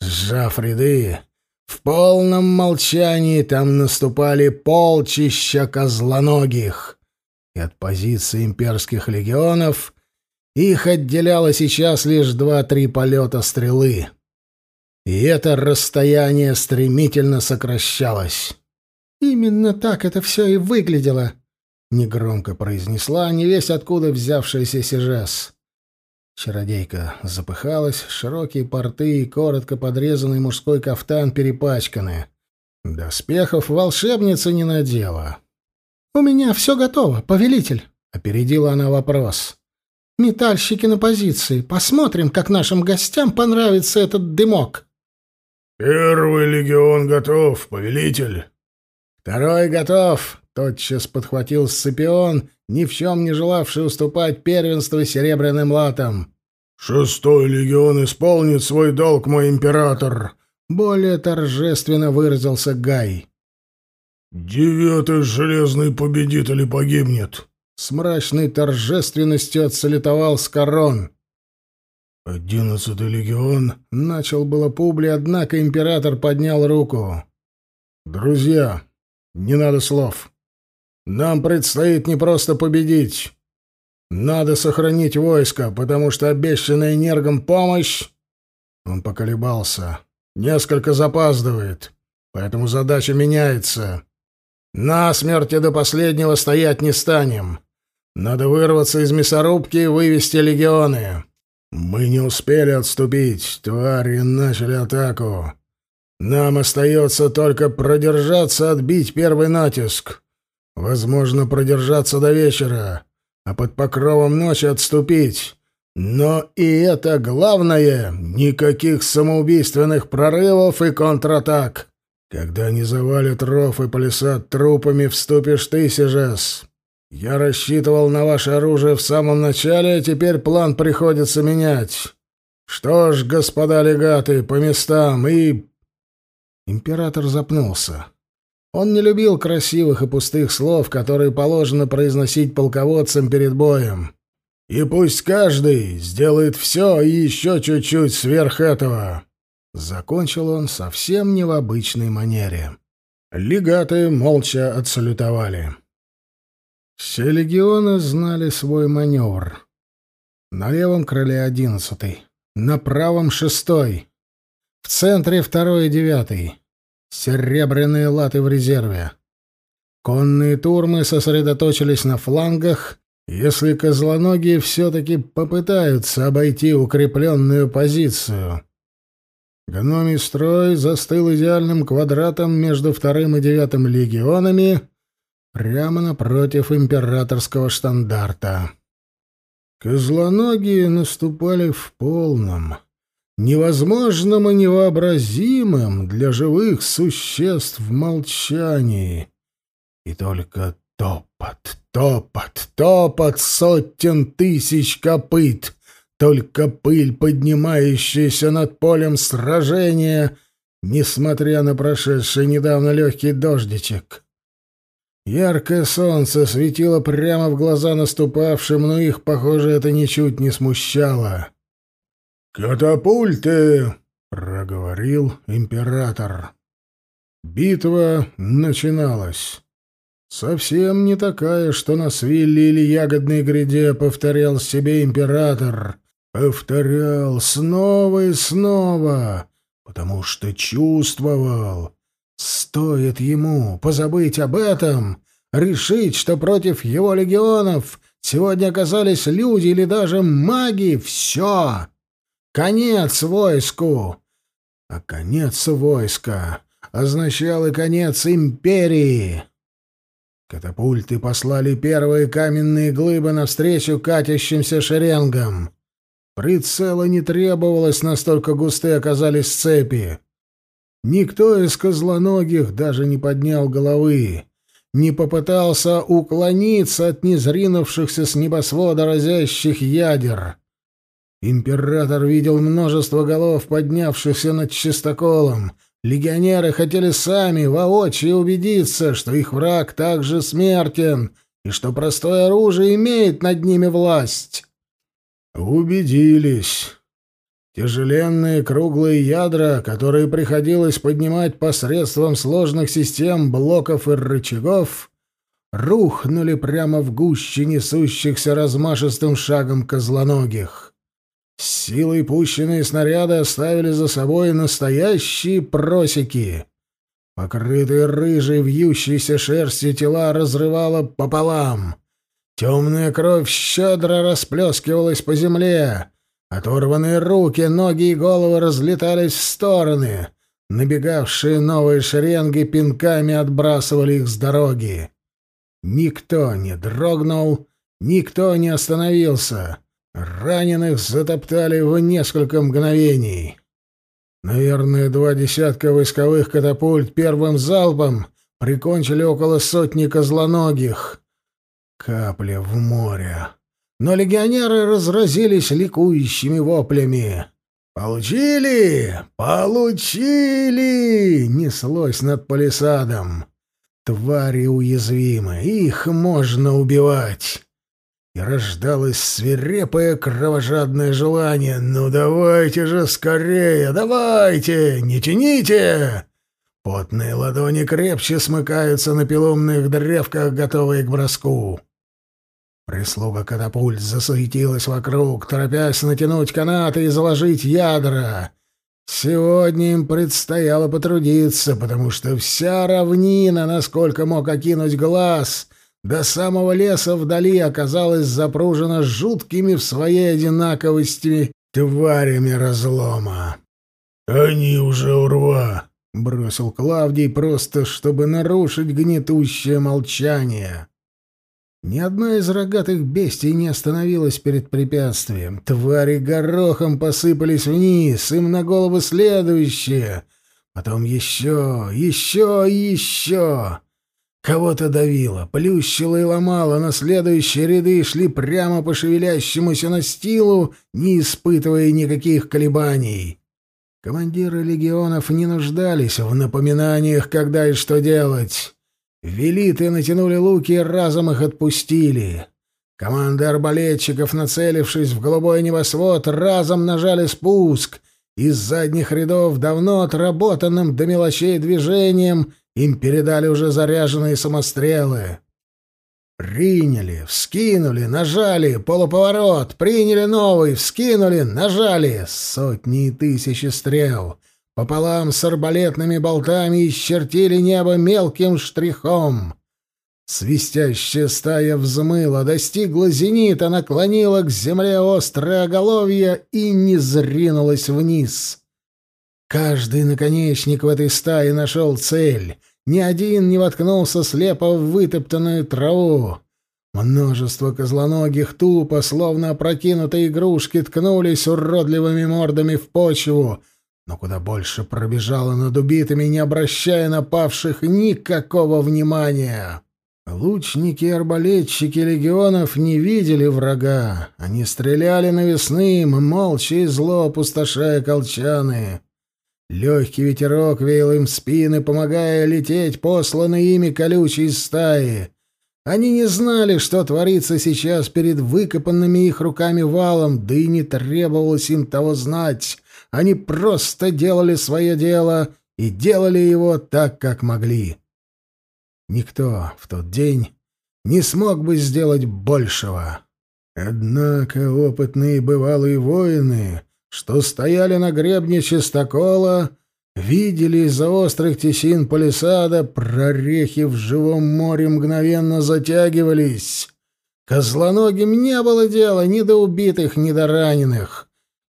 Сжав ряды, в полном молчании там наступали полчища козлоногих, и от позиции имперских легионов Их отделяло сейчас лишь два-три полета стрелы. И это расстояние стремительно сокращалось. «Именно так это все и выглядело», — негромко произнесла невесть откуда взявшаяся Сижес. Чародейка запыхалась, широкие порты и коротко подрезанный мужской кафтан перепачканы. Доспехов волшебница не надела. «У меня все готово, повелитель», — опередила она вопрос. «Метальщики на позиции. Посмотрим, как нашим гостям понравится этот дымок». «Первый легион готов, повелитель». «Второй готов», — тотчас подхватил Сципион, ни в чем не желавший уступать первенство серебряным латам. «Шестой легион исполнит свой долг, мой император», — более торжественно выразился Гай. «Девятый железный победит или погибнет», — с мрачной торжественностью отсалютовал Скорон. «Одиннадцатый легион», — начал было Публи, однако император поднял руку. «Друзья, не надо слов. Нам предстоит не просто победить. Надо сохранить войско, потому что обещанная энергом помощь...» Он поколебался. «Несколько запаздывает, поэтому задача меняется. На смерти до последнего стоять не станем. Надо вырваться из мясорубки и вывести легионы. Мы не успели отступить, твари начали атаку. Нам остается только продержаться, отбить первый натиск. Возможно, продержаться до вечера, а под покровом ночи отступить. Но и это главное — никаких самоубийственных прорывов и контратак. Когда они завалят ров и палисад трупами, вступишь ты, Сижес. Я рассчитывал на ваше оружие в самом начале, а теперь план приходится менять. Что ж, господа легаты, по местам и...» Император запнулся. Он не любил красивых и пустых слов, которые положено произносить полководцам перед боем. «И пусть каждый сделает все и еще чуть-чуть сверх этого». Закончил он совсем не в обычной манере. Легаты молча отсалютовали. Все легионы знали свой маневр. На левом крыле одиннадцатый, на правом шестой, в центре второй и девятый. Серебряные латы в резерве. Конные турмы сосредоточились на флангах, если козлоногие все-таки попытаются обойти укрепленную позицию. Гномий строй застыл идеальным квадратом между вторым и девятым легионами прямо напротив императорского штандарта. Козлоногие наступали в полном, невозможном и невообразимом для живых существ молчании. И только топот, топот, топот сотен тысяч копыт — только пыль, поднимающаяся над полем сражения, несмотря на прошедший недавно легкий дождичек. Яркое солнце светило прямо в глаза наступавшим, но их, похоже, это ничуть не смущало. «Катапульты!» — проговорил император. Битва начиналась. Совсем не такая, что на свилле или ягодной гряде повторял себе император, Повторял снова и снова, потому что чувствовал. Стоит ему позабыть об этом, решить, что против его легионов сегодня оказались люди или даже маги, все. Конец войску. А конец войска означал и конец империи. Катапульты послали первые каменные глыбы навстречу катящимся шеренгам. Прицела не требовалось, настолько густые оказались цепи. Никто из козлоногих даже не поднял головы, не попытался уклониться от незринувшихся с небосвода разящих ядер. Император видел множество голов, поднявшихся над чистоколом. Легионеры хотели сами воочию убедиться, что их враг также смертен и что простое оружие имеет над ними власть. Убедились. Тяжеленные круглые ядра, которые приходилось поднимать посредством сложных систем блоков и рычагов, рухнули прямо в гуще несущихся размашистым шагом козлоногих. С силой пущенные снаряды оставили за собой настоящие просеки. Покрытые рыжей вьющейся шерстью тела разрывало пополам. Темная кровь щедро расплескивалась по земле. Оторванные руки, ноги и головы разлетались в стороны. Набегавшие новые шеренги пинками отбрасывали их с дороги. Никто не дрогнул, никто не остановился. Раненых затоптали в несколько мгновений. Наверное, два десятка войсковых катапульт первым залпом прикончили около сотни козлоногих. Капля в море. Но легионеры разразились ликующими воплями. «Получили! Получили!» — неслось над палисадом. Твари уязвимы, их можно убивать. И рождалось свирепое кровожадное желание. «Ну давайте же скорее, давайте! Не тяните!» Потные ладони крепче смыкаются на пилумных древках, готовые к броску. Прислуга катапульт засуетилась вокруг, торопясь натянуть канаты и заложить ядра. Сегодня им предстояло потрудиться, потому что вся равнина, насколько мог окинуть глаз, до самого леса вдали оказалась запружена жуткими в своей одинаковости тварями разлома. «Они уже урва!» — бросил Клавдий просто, чтобы нарушить гнетущее молчание. Ни одна из рогатых бестий не остановилась перед препятствием. Твари горохом посыпались вниз, им на голову следующие. Потом еще, еще еще. Кого-то давило, плющило и ломало, но следующие ряды шли прямо по шевелящемуся настилу, не испытывая никаких колебаний. Командиры легионов не нуждались в напоминаниях, когда и что делать. Велиты натянули луки и разом их отпустили. Команды арбалетчиков, нацелившись в голубой небосвод, разом нажали спуск. Из задних рядов давно отработанным до мелочей движением им передали уже заряженные самострелы. Приняли, вскинули, нажали, полуповорот, приняли новый, вскинули, нажали. Сотни и тысячи стрел — пополам с арбалетными болтами исчертили небо мелким штрихом. Свистящая стая взмыла, достигла зенита, наклонила к земле острое оголовье и не зринулась вниз. Каждый наконечник в этой стае нашел цель. Ни один не воткнулся слепо в вытоптанную траву. Множество козлоногих тупо, словно опрокинутые игрушки, ткнулись уродливыми мордами в почву — но куда больше пробежала над убитыми, не обращая на павших никакого внимания. Лучники и арбалетчики легионов не видели врага. Они стреляли навесным, молча и зло опустошая колчаны. Легкий ветерок веял им спины, помогая лететь посланной ими колючей стаи. Они не знали, что творится сейчас перед выкопанными их руками валом, да и не требовалось им того знать. Они просто делали свое дело и делали его так, как могли. Никто в тот день не смог бы сделать большего. Однако опытные бывалые воины, что стояли на гребне чистокола, видели из-за острых тесин палисада прорехи в живом море мгновенно затягивались. Козлоногим не было дела ни до убитых, ни до раненых.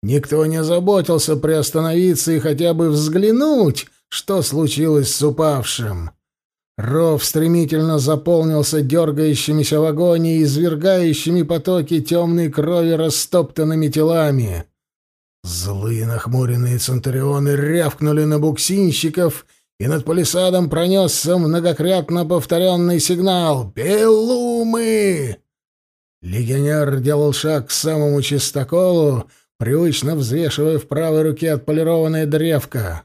Никто не заботился приостановиться и хотя бы взглянуть, что случилось с упавшим. Ров стремительно заполнился дергающимися в и извергающими потоки темной крови растоптанными телами. Злые нахмуренные центурионы рявкнули на буксинщиков, и над палисадом пронесся многократно повторенный сигнал «Пелумы!». Легионер делал шаг к самому чистоколу, привычно взвешивая в правой руке отполированное древко.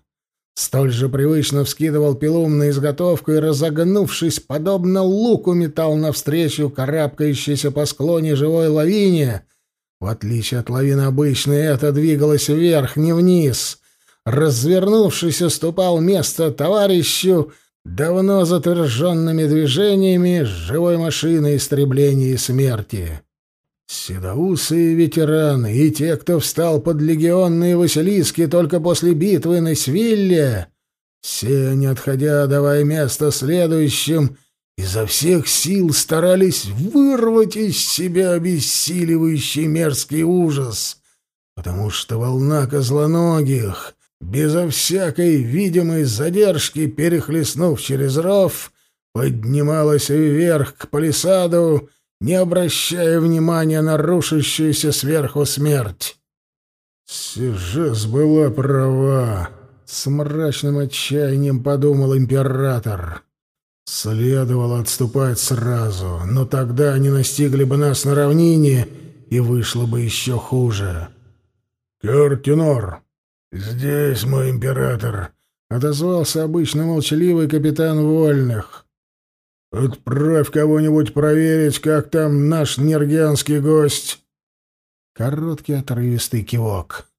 Столь же привычно вскидывал пилум на изготовку и, разогнувшись, подобно луку метал навстречу карабкающейся по склоне живой лавине. В отличие от лавины обычной, это двигалось вверх, не вниз. Развернувшись, уступал место товарищу, давно затверженными движениями живой машины истребления и смерти. Седоусые ветераны и те, кто встал под легионные Василиски только после битвы на Свилле, все, не отходя, давая место следующим, изо всех сил старались вырвать из себя обессиливающий мерзкий ужас, потому что волна козлоногих, безо всякой видимой задержки перехлестнув через ров, поднималась вверх к палисаду, не обращая внимания на рушащуюся сверху смерть. «Сижес была права», — с мрачным отчаянием подумал император. «Следовало отступать сразу, но тогда они настигли бы нас на равнине, и вышло бы еще хуже». «Кертинор, здесь мой император», — отозвался обычно молчаливый капитан Вольных. «Отправь кого-нибудь проверить, как там наш нергианский гость». Короткий отрывистый кивок.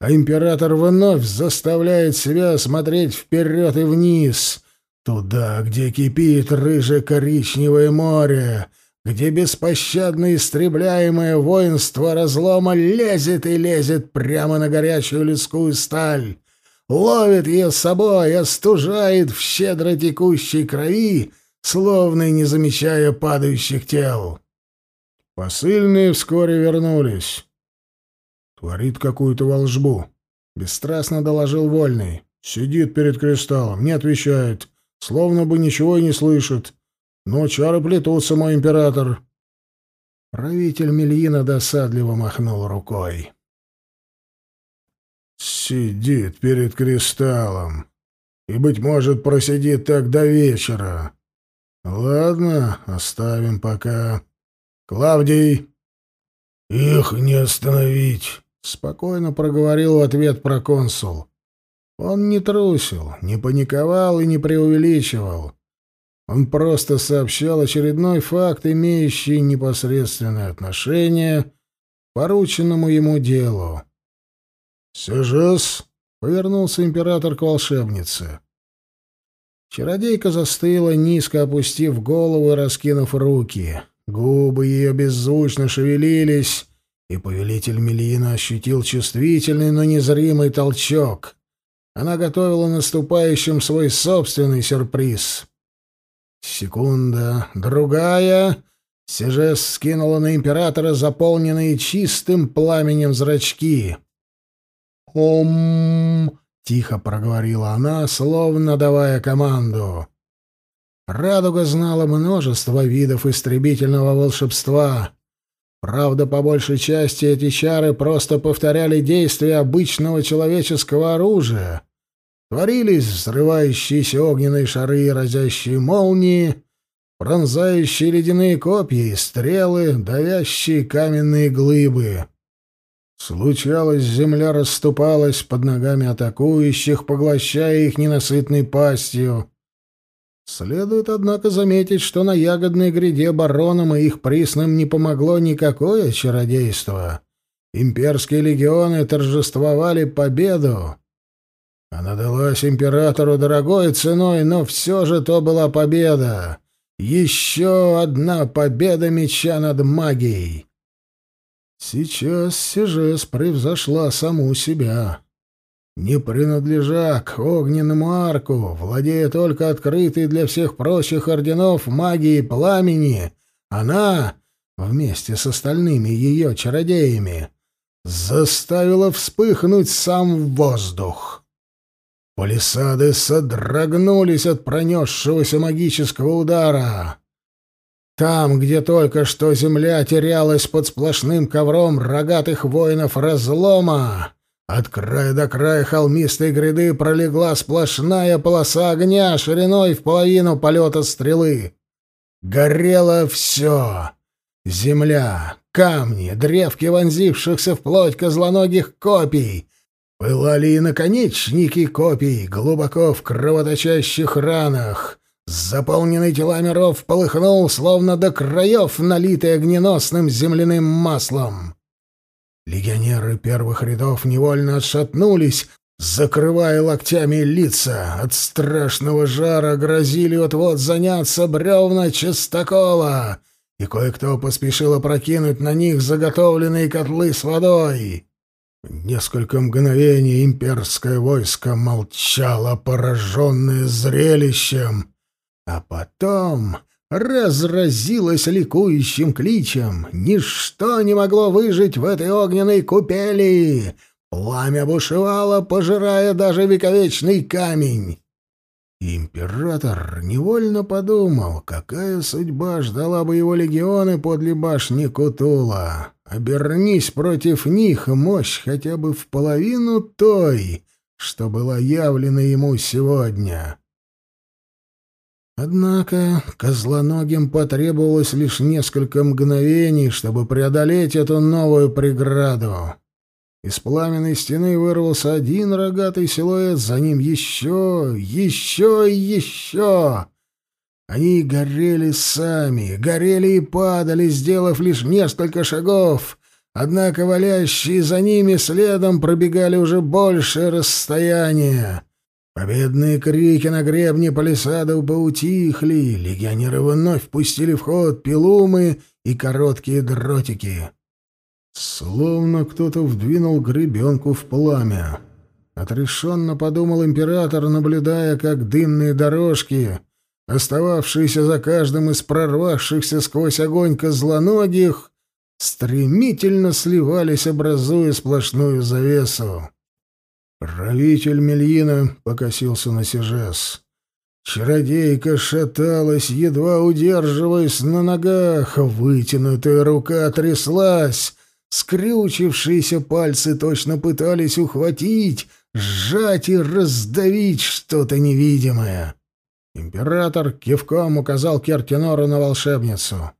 А император вновь заставляет себя смотреть вперед и вниз, туда, где кипит рыжее коричневое море, где беспощадно истребляемое воинство разлома лезет и лезет прямо на горячую людскую сталь, ловит ее с собой, остужает в щедро текущей крови, словно и не замечая падающих тел. Посыльные вскоре вернулись. Творит какую-то волжбу. Бесстрастно доложил Вольный. Сидит перед кристаллом, не отвечает, словно бы ничего и не слышит. Но чары плетутся, мой император. Правитель Мельина досадливо махнул рукой. Сидит перед кристаллом. И, быть может, просидит так до вечера. Ладно, оставим пока. Клавдий. Их не остановить, спокойно проговорил в ответ проконсул. Он не трусил, не паниковал и не преувеличивал. Он просто сообщал очередной факт, имеющий непосредственное отношение к порученному ему делу. «Сежес», — повернулся император к волшебнице. Чародейка застыла, низко опустив голову и раскинув руки. Губы ее беззвучно шевелились, и повелитель Мелина ощутил чувствительный, но незримый толчок. Она готовила наступающим свой собственный сюрприз. Секунда, другая. Сижес скинула на императора заполненные чистым пламенем зрачки. «Ом!» — тихо проговорила она, словно давая команду. Радуга знала множество видов истребительного волшебства. Правда, по большей части эти чары просто повторяли действия обычного человеческого оружия. Творились взрывающиеся огненные шары и разящие молнии, пронзающие ледяные копья и стрелы, давящие каменные глыбы. Случалось, земля расступалась под ногами атакующих, поглощая их ненасытной пастью. Следует, однако, заметить, что на ягодной гряде баронам и их присным не помогло никакое чародейство. Имперские легионы торжествовали победу. Она далась императору дорогой ценой, но все же то была победа. Еще одна победа меча над магией. Сейчас Сижес превзошла саму себя. Не принадлежа к огненному арку, владея только открытой для всех прочих орденов магии пламени, она, вместе с остальными ее чародеями, заставила вспыхнуть сам воздух. Палисады содрогнулись от пронесшегося магического удара. Там, где только что земля терялась под сплошным ковром рогатых воинов разлома, от края до края холмистой гряды пролегла сплошная полоса огня шириной в половину полета стрелы. Горело все. Земля, камни, древки вонзившихся вплоть козлоногих копий. Пылали и наконечники копий, глубоко в кровоточащих ранах. Заполненный телами ров полыхнул, словно до краев, налитый огненосным земляным маслом. Легионеры первых рядов невольно отшатнулись, закрывая локтями лица. От страшного жара грозили вот-вот заняться бревна чистокола, и кое-кто поспешил опрокинуть на них заготовленные котлы с водой. Несколько мгновений имперское войско молчало, пораженное зрелищем, а потом разразилось ликующим кличем. Ничто не могло выжить в этой огненной купели. Пламя бушевало, пожирая даже вековечный камень. Император невольно подумал, какая судьба ждала бы его легионы подле башни Кутула. Обернись против них мощь хотя бы в половину той, что была явлена ему сегодня. Однако козлоногим потребовалось лишь несколько мгновений, чтобы преодолеть эту новую преграду. Из пламенной стены вырвался один рогатый силуэт, за ним еще, еще и еще. Они горели сами, горели и падали, сделав лишь несколько шагов. Однако валящие за ними следом пробегали уже большее расстояние. Победные крики на гребне палисадов поутихли, легионеры вновь впустили в ход пилумы и короткие дротики. Словно кто-то вдвинул гребенку в пламя. Отрешенно подумал император, наблюдая, как дымные дорожки, остававшиеся за каждым из прорвавшихся сквозь огонь козлоногих, стремительно сливались, образуя сплошную завесу. Правитель Мельина покосился на Сижес. Чародейка шаталась, едва удерживаясь на ногах, вытянутая рука тряслась, скрючившиеся пальцы точно пытались ухватить, сжать и раздавить что-то невидимое. Император кивком указал Кертинору на волшебницу.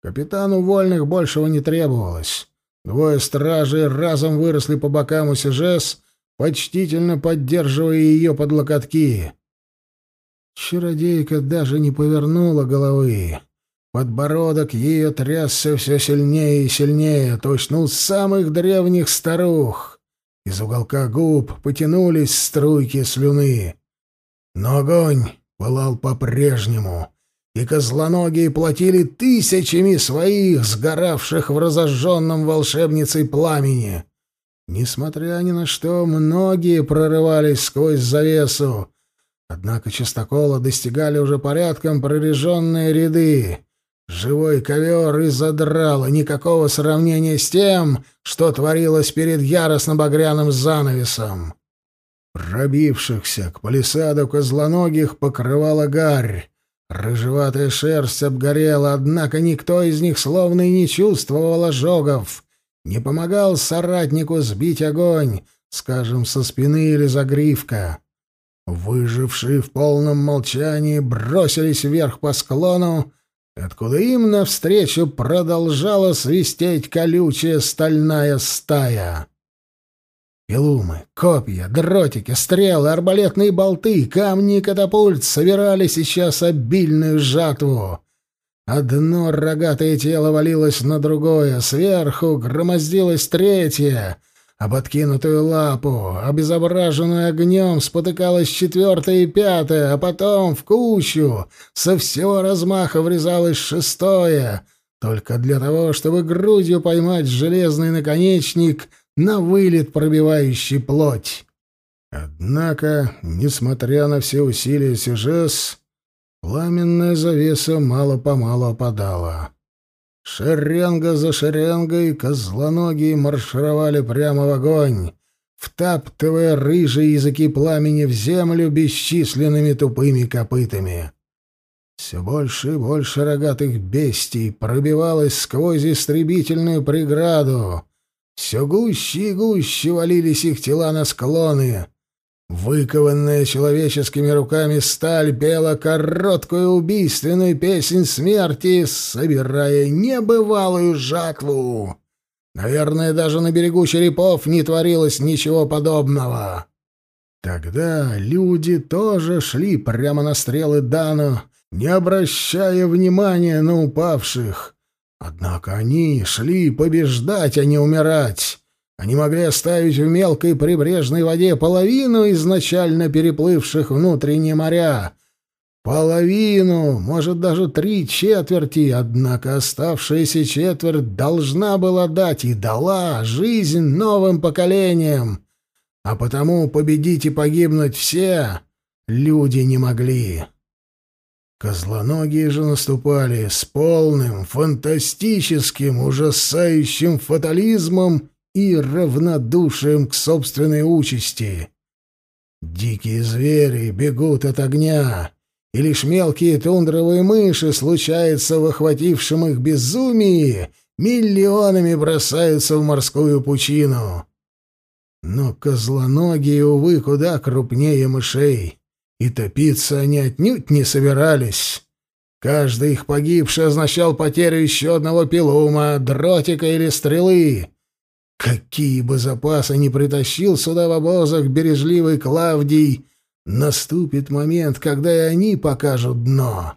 Капитану вольных большего не требовалось. Двое стражей разом выросли по бокам у Сижес — почтительно поддерживая ее под локотки. Чародейка даже не повернула головы. Подбородок ее трясся все сильнее и сильнее, точно у самых древних старух. Из уголка губ потянулись струйки слюны. Но огонь пылал по-прежнему, и козлоногие платили тысячами своих, сгоравших в разожженном волшебницей пламени. Несмотря ни на что, многие прорывались сквозь завесу. Однако частокола достигали уже порядком прореженные ряды. Живой ковер и задрало, никакого сравнения с тем, что творилось перед яростно-багряным занавесом. Пробившихся к палисаду козлоногих покрывала гарь. Рыжеватая шерсть обгорела, однако никто из них словно и не чувствовал ожогов не помогал соратнику сбить огонь, скажем, со спины или загривка. Выжившие в полном молчании бросились вверх по склону, откуда им навстречу продолжала свистеть колючая стальная стая. Пилумы, копья, дротики, стрелы, арбалетные болты, камни и катапульт собирали сейчас обильную жатву. Одно рогатое тело валилось на другое, сверху громоздилось третье. Об откинутую лапу, обезображенную огнем, спотыкалось четвертое и пятое, а потом в кучу со всего размаха врезалось шестое, только для того, чтобы грудью поймать железный наконечник на вылет, пробивающий плоть. Однако, несмотря на все усилия Сюжес, Пламенная завеса мало-помалу опадала. Шеренга за шеренгой козлоногие маршировали прямо в огонь, втаптывая рыжие языки пламени в землю бесчисленными тупыми копытами. Все больше и больше рогатых бестий пробивалось сквозь истребительную преграду. Все гуще и гуще валились их тела на склоны, Выкованная человеческими руками сталь пела короткую убийственную песнь смерти, собирая небывалую жатву. Наверное, даже на берегу черепов не творилось ничего подобного. Тогда люди тоже шли прямо на стрелы Дану, не обращая внимания на упавших. Однако они шли побеждать, а не умирать. Они могли оставить в мелкой прибрежной воде половину изначально переплывших внутренние моря. Половину, может, даже три четверти, однако оставшаяся четверть должна была дать и дала жизнь новым поколениям. А потому победить и погибнуть все люди не могли. Козлоногие же наступали с полным, фантастическим, ужасающим фатализмом и равнодушием к собственной участи. Дикие звери бегут от огня, и лишь мелкие тундровые мыши, случается в охватившем их безумии, миллионами бросаются в морскую пучину. Но козлоногие, увы, куда крупнее мышей, и топиться они отнюдь не собирались. Каждый их погибший означал потерю еще одного пилума, дротика или стрелы. Какие бы запасы ни притащил сюда в обозах бережливый Клавдий, наступит момент, когда и они покажут дно.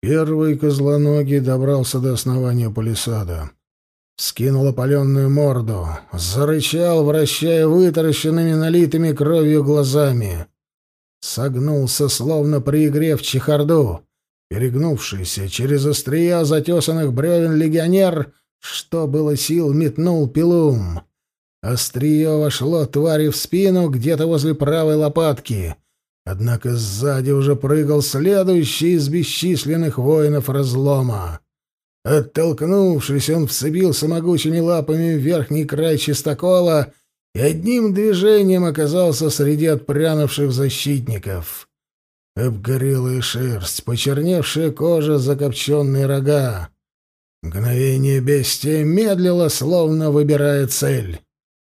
Первый козлоногий добрался до основания палисада. Скинул опаленную морду, зарычал, вращая вытаращенными налитыми кровью глазами. Согнулся, словно при игре в чехарду. Перегнувшийся через острия затесанных бревен легионер, что было сил, метнул пилум. Острие вошло твари в спину где-то возле правой лопатки. Однако сзади уже прыгал следующий из бесчисленных воинов разлома. Оттолкнувшись, он вцепился могучими лапами в верхний край чистокола и одним движением оказался среди отпрянувших защитников. Обгорелая шерсть, почерневшая кожа, закопченные рога. Мгновение бестия медлило, словно выбирая цель.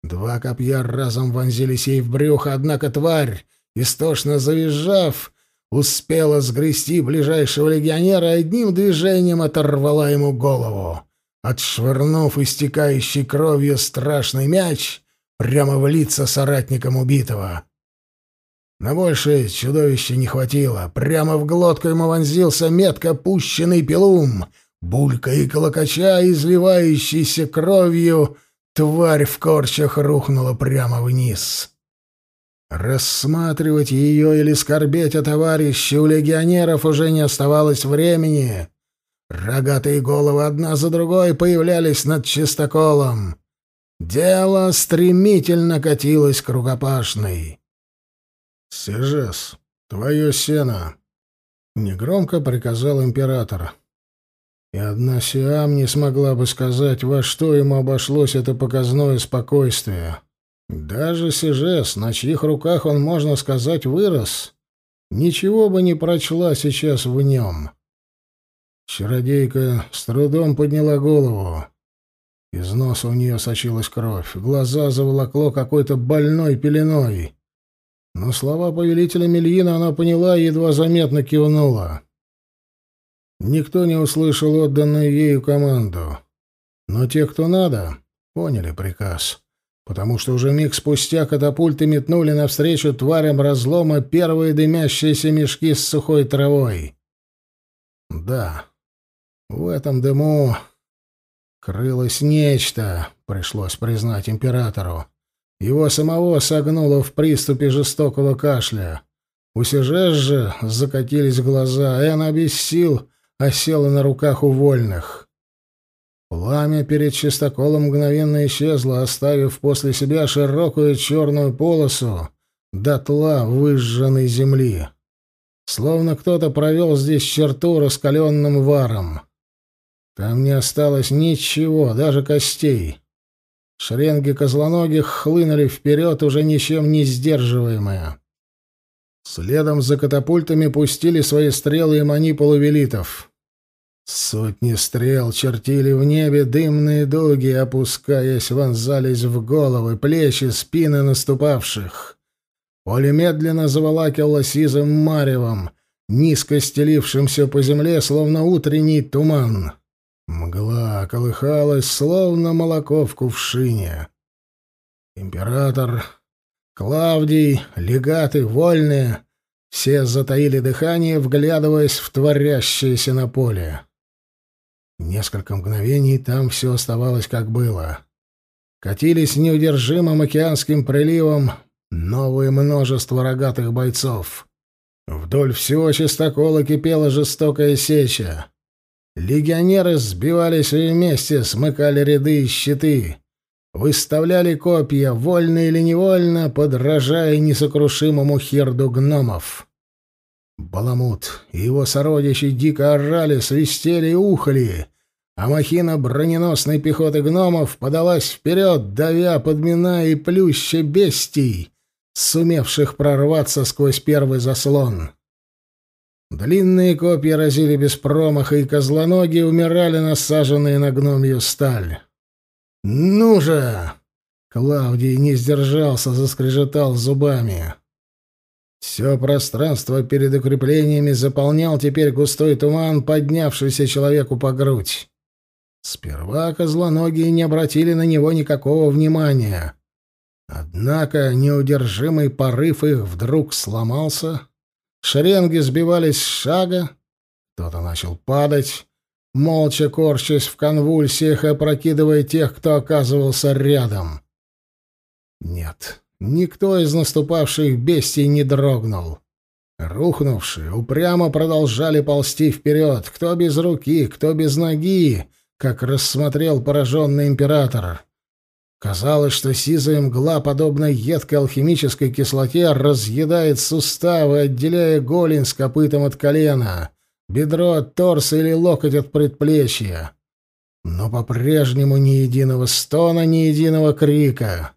Два копья разом вонзились ей в брюхо, однако тварь, истошно завизжав, успела сгрести ближайшего легионера одним движением оторвала ему голову. Отшвырнув истекающий кровью страшный мяч прямо в лица соратникам убитого. На большее чудовище не хватило. Прямо в глотку ему вонзился метко пущенный пилум. Булька и колокача, изливающийся кровью, Тварь в корчах рухнула прямо вниз. Рассматривать ее или скорбеть о товарище у легионеров уже не оставалось времени. Рогатые головы одна за другой появлялись над чистоколом. Дело стремительно катилось к рукопашной. «Сижес, твое сено!» — негромко приказал император. И одна Сиам не смогла бы сказать, во что ему обошлось это показное спокойствие. Даже Сижес, на чьих руках он, можно сказать, вырос, ничего бы не прочла сейчас в нем. Чародейка с трудом подняла голову. Из носа у нее сочилась кровь, глаза заволокло какой-то больной пеленой. Но слова повелителя Мельина она поняла и едва заметно кивнула. Никто не услышал отданную ею команду. Но те, кто надо, поняли приказ. Потому что уже миг спустя катапульты метнули навстречу тварям разлома первые дымящиеся мешки с сухой травой. Да, в этом дыму крылось нечто, пришлось признать императору. Его самого согнуло в приступе жестокого кашля. У Сижеш же закатились глаза, и она без сил осела на руках у вольных. Пламя перед чистоколом мгновенно исчезло, оставив после себя широкую черную полосу дотла выжженной земли. Словно кто-то провел здесь черту раскаленным варом. Там не осталось ничего, даже костей. Шеренги козлоногих хлынули вперед, уже ничем не сдерживаемые. Следом за катапультами пустили свои стрелы и манипулы велитов. Сотни стрел чертили в небе дымные дуги, опускаясь, вонзались в головы, плечи, спины наступавших. Поле медленно заволакивало сизым маревом, низко стелившимся по земле, словно утренний туман. Мгла колыхалась, словно молоко в кувшине. Император, Клавдий, легаты, вольные — все затаили дыхание, вглядываясь в творящееся на поле. Несколько мгновений там все оставалось как было. катились неудержимым океанским приливом новое множество рогатых бойцов. Вдоль всего чистокола кипела жестокая сеча. Легионеры сбивались вместе, смыкали ряды и щиты, выставляли копья, вольно или невольно, подражая несокрушимому херду гномов. Баламут и его сородичи дико орали, свистели и ухали, а махина броненосной пехоты гномов подалась вперед, давя, подминая и плюща бестий, сумевших прорваться сквозь первый заслон. Длинные копья разили без промаха, и козлоноги умирали насаженные на гномью сталь. «Ну же!» Клавдий не сдержался, заскрежетал зубами. Все пространство перед укреплениями заполнял теперь густой туман, поднявшийся человеку по грудь. Сперва козлоногие не обратили на него никакого внимания. Однако неудержимый порыв их вдруг сломался, шеренги сбивались с шага, кто-то начал падать, молча корчась в конвульсиях и опрокидывая тех, кто оказывался рядом. Нет, никто из наступавших бестий не дрогнул. Рухнувшие упрямо продолжали ползти вперед, кто без руки, кто без ноги, как рассмотрел пораженный император. Казалось, что сизая мгла, подобно едкой алхимической кислоте, разъедает суставы, отделяя голень с копытом от колена, бедро от торса или локоть от предплечья. Но по-прежнему ни единого стона, ни единого крика.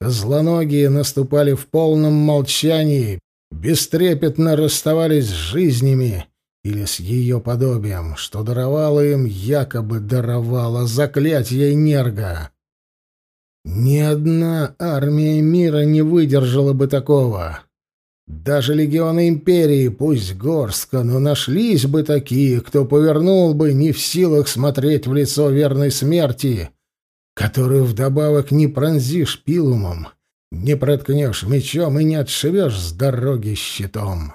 Злоногие наступали в полном молчании, бестрепетно расставались с жизнями, или с ее подобием, что даровало им, якобы даровало заклятие Нерга. Ни одна армия мира не выдержала бы такого. Даже легионы империи, пусть горстка, но нашлись бы такие, кто повернул бы не в силах смотреть в лицо верной смерти, которую вдобавок не пронзишь пилумом, не проткнешь мечом и не отшибешь с дороги щитом.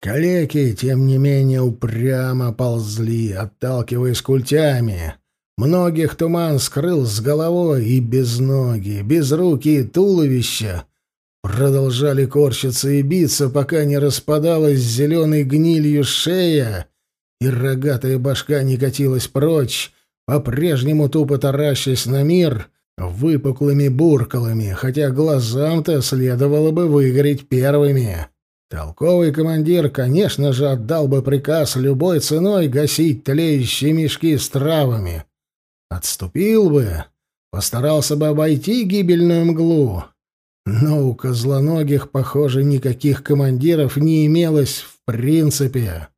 Калеки, тем не менее, упрямо ползли, отталкиваясь культями. Многих туман скрыл с головой, и без ноги, без руки и туловища продолжали корчиться и биться, пока не распадалась зеленой гнилью шея, и рогатая башка не катилась прочь, по-прежнему тупо таращась на мир выпуклыми буркалами, хотя глазам-то следовало бы выгореть первыми. Толковый командир, конечно же, отдал бы приказ любой ценой гасить тлеющие мешки с травами. Отступил бы, постарался бы обойти гибельную мглу. Но у козлоногих, похоже, никаких командиров не имелось в принципе.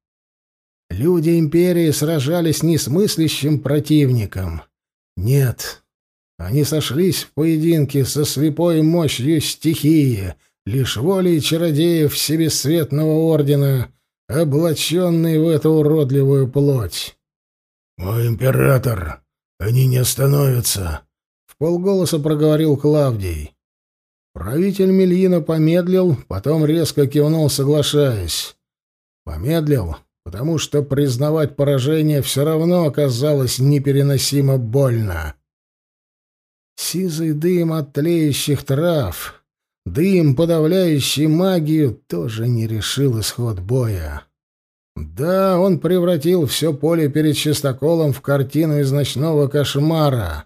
Люди империи сражались не с мыслящим противником. Нет, они сошлись в поединке со слепой мощью стихии — лишь волей чародеев Себесцветного Ордена, облаченный в эту уродливую плоть. «Мой император, они не остановятся», — в полголоса проговорил Клавдий. Правитель Мельина помедлил, потом резко кивнул, соглашаясь. Помедлил, потому что признавать поражение все равно оказалось непереносимо больно. Сизый дым от тлеющих трав, Дым, подавляющий магию, тоже не решил исход боя. Да, он превратил все поле перед чистоколом в картину из ночного кошмара.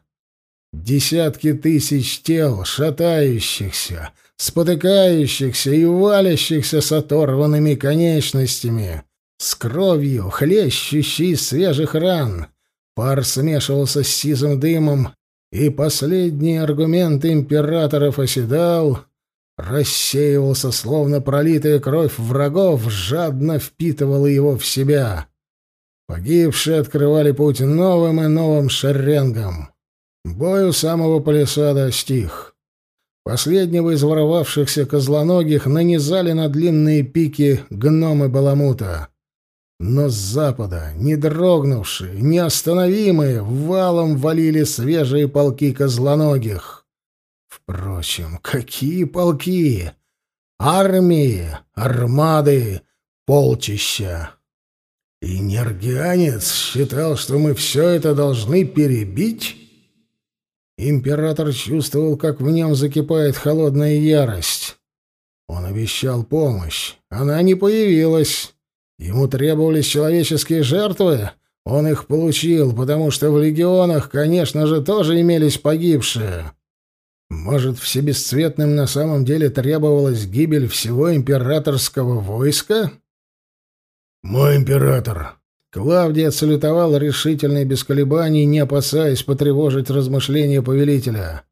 Десятки тысяч тел, шатающихся, спотыкающихся и валящихся с оторванными конечностями, с кровью, хлещущей из свежих ран. Пар смешивался с сизым дымом, и последний аргумент императоров оседал, рассеивался, словно пролитая кровь врагов, жадно впитывала его в себя. Погибшие открывали путь новым и новым шеренгам. Бой у самого палисада стих. Последнего из воровавшихся козлоногих нанизали на длинные пики гномы Баламута. Но с запада, не дрогнувшие, неостановимые, валом валили свежие полки козлоногих. Впрочем, какие полки? Армии, армады, полчища. И нергианец считал, что мы все это должны перебить? Император чувствовал, как в нем закипает холодная ярость. Он обещал помощь. Она не появилась. Ему требовались человеческие жертвы. Он их получил, потому что в легионах, конечно же, тоже имелись погибшие. Может, всебесцветным на самом деле требовалась гибель всего императорского войска? «Мой император!» Клавдий отсалютовал решительно и без колебаний, не опасаясь потревожить размышления повелителя.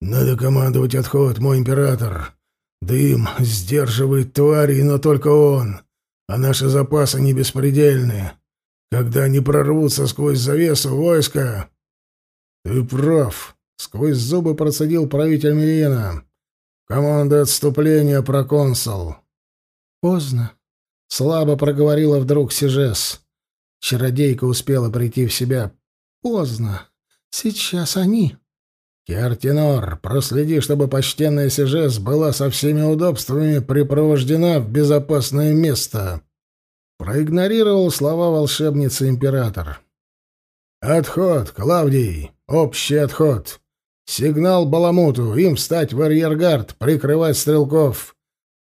«Надо командовать отход, мой император. Дым сдерживает твари, но только он. А наши запасы не беспредельны. Когда они прорвутся сквозь завесу войска...» «Ты прав», — сквозь зубы процедил правитель Милена. «Команда отступления, проконсул». «Поздно», — слабо проговорила вдруг Сижес. Чародейка успела прийти в себя. «Поздно. Сейчас они...» «Кертинор, проследи, чтобы почтенная Сижес была со всеми удобствами припровождена в безопасное место». Проигнорировал слова волшебницы император. «Отход, Клавдий! Общий отход! Сигнал Баламуту! Им встать в арьергард, прикрывать стрелков!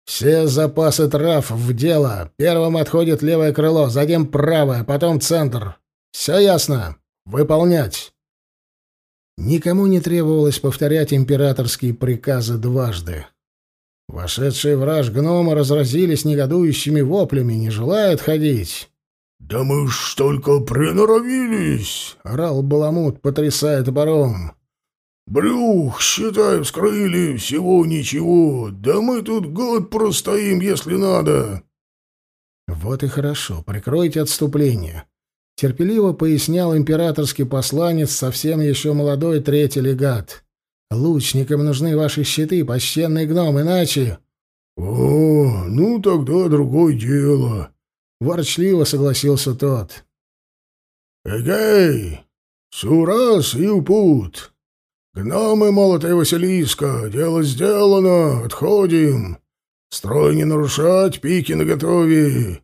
Все запасы трав в дело! Первым отходит левое крыло, затем правое, потом центр! Все ясно? Выполнять!» Никому не требовалось повторять императорские приказы дважды. Вошедшие враж гномы разразились негодующими воплями, не желая отходить. «Да мы ж только приноровились!» — орал Баламут, потрясая топором. «Брюх, считай, вскрыли, всего ничего. Да мы тут год простоим, если надо». «Вот и хорошо, прикройте отступление терпеливо пояснял императорский посланец, совсем еще молодой третий легат. «Лучникам нужны ваши щиты, почтенный гном, иначе...» «О, ну тогда другое дело», — ворчливо согласился тот. «Эгей, Сурас и Упут, гномы молотая Василиска, дело сделано, отходим. Строй не нарушать, пики наготове.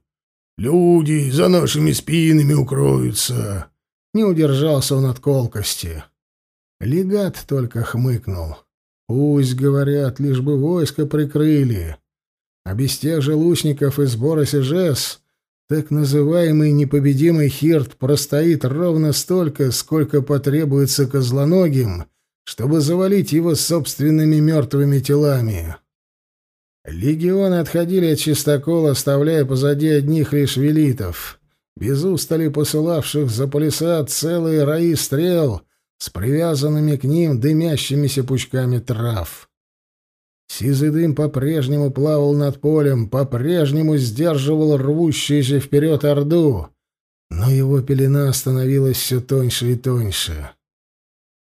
Люди за нашими спинами укроются. Не удержался он от колкости. Легат только хмыкнул. Пусть говорят, лишь бы войско прикрыли. А без тех же лучников и сбора сижес так называемый непобедимый Хирт простоит ровно столько, сколько потребуется козлоногим, чтобы завалить его собственными мертвыми телами. Легионы отходили от чистокола, оставляя позади одних лишь велитов, без устали посылавших за палисад целые раи стрел с привязанными к ним дымящимися пучками трав. Сизый дым по-прежнему плавал над полем, по-прежнему сдерживал рвущуюся вперед орду, но его пелена становилась все тоньше и тоньше.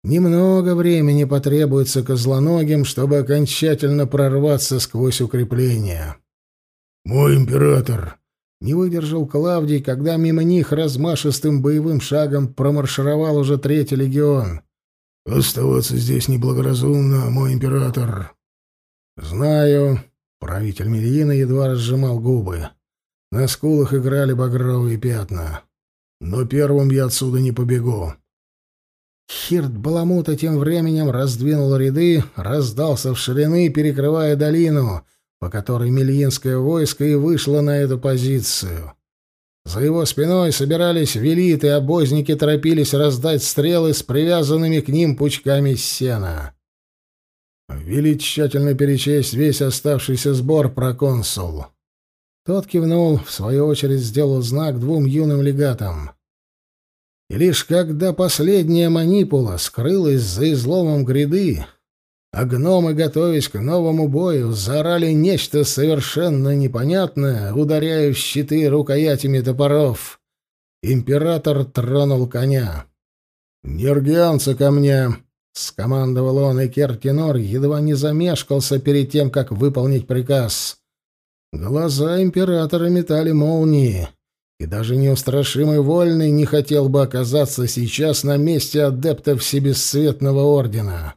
Немного времени потребуется козлоногим, чтобы окончательно прорваться сквозь укрепления. «Мой император!» — не выдержал Клавдий, когда мимо них размашистым боевым шагом промаршировал уже третий легион. «Оставаться здесь неблагоразумно, мой император!» «Знаю», — правитель Мельина едва разжимал губы. На скулах играли багровые пятна. «Но первым я отсюда не побегу». Хирт Баламута тем временем раздвинул ряды, раздался в ширины, перекрывая долину, по которой Мельинское войско и вышло на эту позицию. За его спиной собирались велиты, обозники торопились раздать стрелы с привязанными к ним пучками сена. Вели тщательно перечесть весь оставшийся сбор проконсул. Тот кивнул, в свою очередь сделал знак двум юным легатам. И лишь когда последняя манипула скрылась за изломом гряды, а гномы, готовясь к новому бою, заорали нечто совершенно непонятное, ударяя в щиты рукоятями топоров. Император тронул коня. «Нергианцы ко мне!» — скомандовал он, и Кертинор едва не замешкался перед тем, как выполнить приказ. Глаза императора метали молнии и даже неустрашимый вольный не хотел бы оказаться сейчас на месте адептов Всебесцветного Ордена.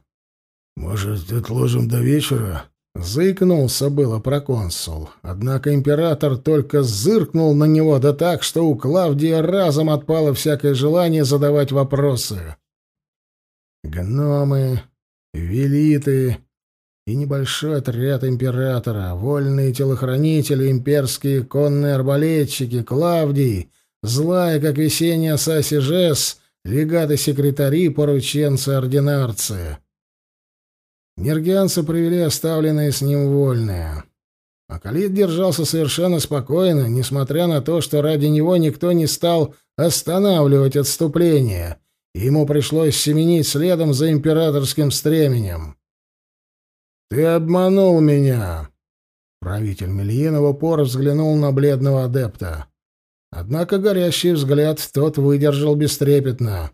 «Может, отложим до вечера?» — заикнулся было проконсул. Однако император только зыркнул на него, да так, что у Клавдия разом отпало всякое желание задавать вопросы. Гномы, велиты и небольшой отряд императора, вольные телохранители, имперские конные арбалетчики, Клавдий, злая, как весенняя Саси Жес, легаты-секретари, порученцы-ординарцы. Нергианцы провели оставленные с ним вольные. Акалит держался совершенно спокойно, несмотря на то, что ради него никто не стал останавливать отступление, и ему пришлось семенить следом за императорским стременем. «Ты обманул меня!» Правитель Мельинова пор взглянул на бледного адепта. Однако горящий взгляд тот выдержал бестрепетно.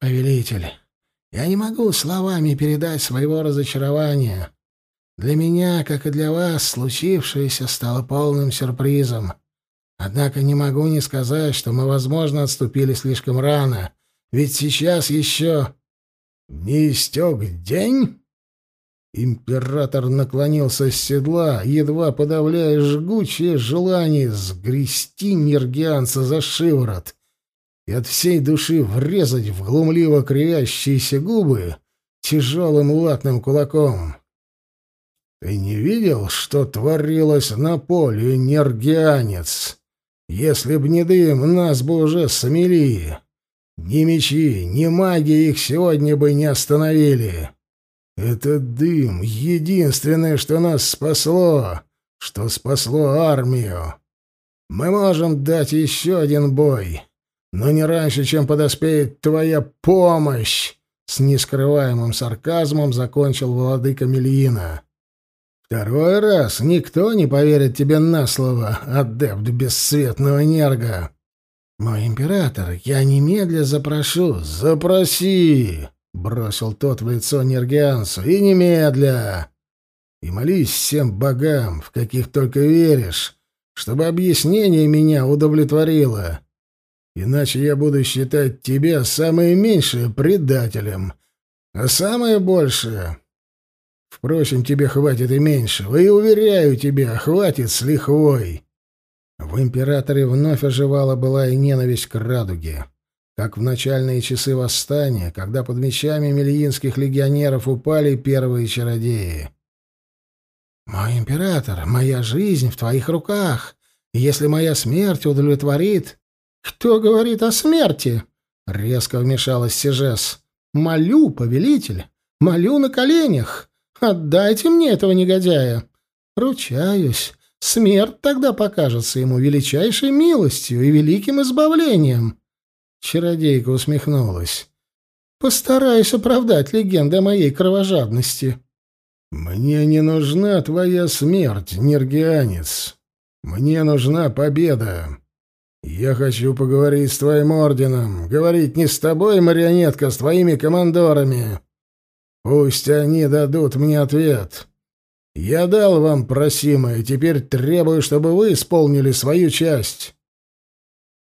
«Повелитель, я не могу словами передать своего разочарования. Для меня, как и для вас, случившееся стало полным сюрпризом. Однако не могу не сказать, что мы, возможно, отступили слишком рано, ведь сейчас еще не истек день. Император наклонился с седла, едва подавляя жгучее желание сгрести нергианца за шиворот и от всей души врезать в глумливо кривящиеся губы тяжелым латным кулаком. Ты не видел, что творилось на поле, нергианец? Если б не дым, нас бы уже смели. Ни мечи, ни магия их сегодня бы не остановили. Это дым — единственное, что нас спасло, что спасло армию. Мы можем дать еще один бой, но не раньше, чем подоспеет твоя помощь!» С нескрываемым сарказмом закончил владыка Мельина. Второй раз никто не поверит тебе на слово, адепт бесцветного нерга. Мой император, я немедля запрошу. Запроси, бросил тот в лицо Нергиансу, и немедля. И молись всем богам, в каких только веришь, чтобы объяснение меня удовлетворило. Иначе я буду считать тебя самое меньшее предателем, а самое большее Впрочем, тебе хватит и меньшего, и, уверяю тебя, хватит с лихвой. В императоре вновь оживала была и ненависть к радуге. Как в начальные часы восстания, когда под мечами мельинских легионеров упали первые чародеи. «Мой император, моя жизнь в твоих руках. Если моя смерть удовлетворит...» «Кто говорит о смерти?» — резко вмешалась Сижес. «Молю, повелитель, молю на коленях. Отдайте мне этого негодяя. Ручаюсь, смерть тогда покажется ему величайшей милостью и великим избавлением. Чародейка усмехнулась. Постараюсь оправдать легенды о моей кровожадности. Мне не нужна твоя смерть, нергианец. Мне нужна победа. Я хочу поговорить с твоим орденом, говорить не с тобой, марионетка, а с твоими командорами. Пусть они дадут мне ответ. Я дал вам просимое, теперь требую, чтобы вы исполнили свою часть.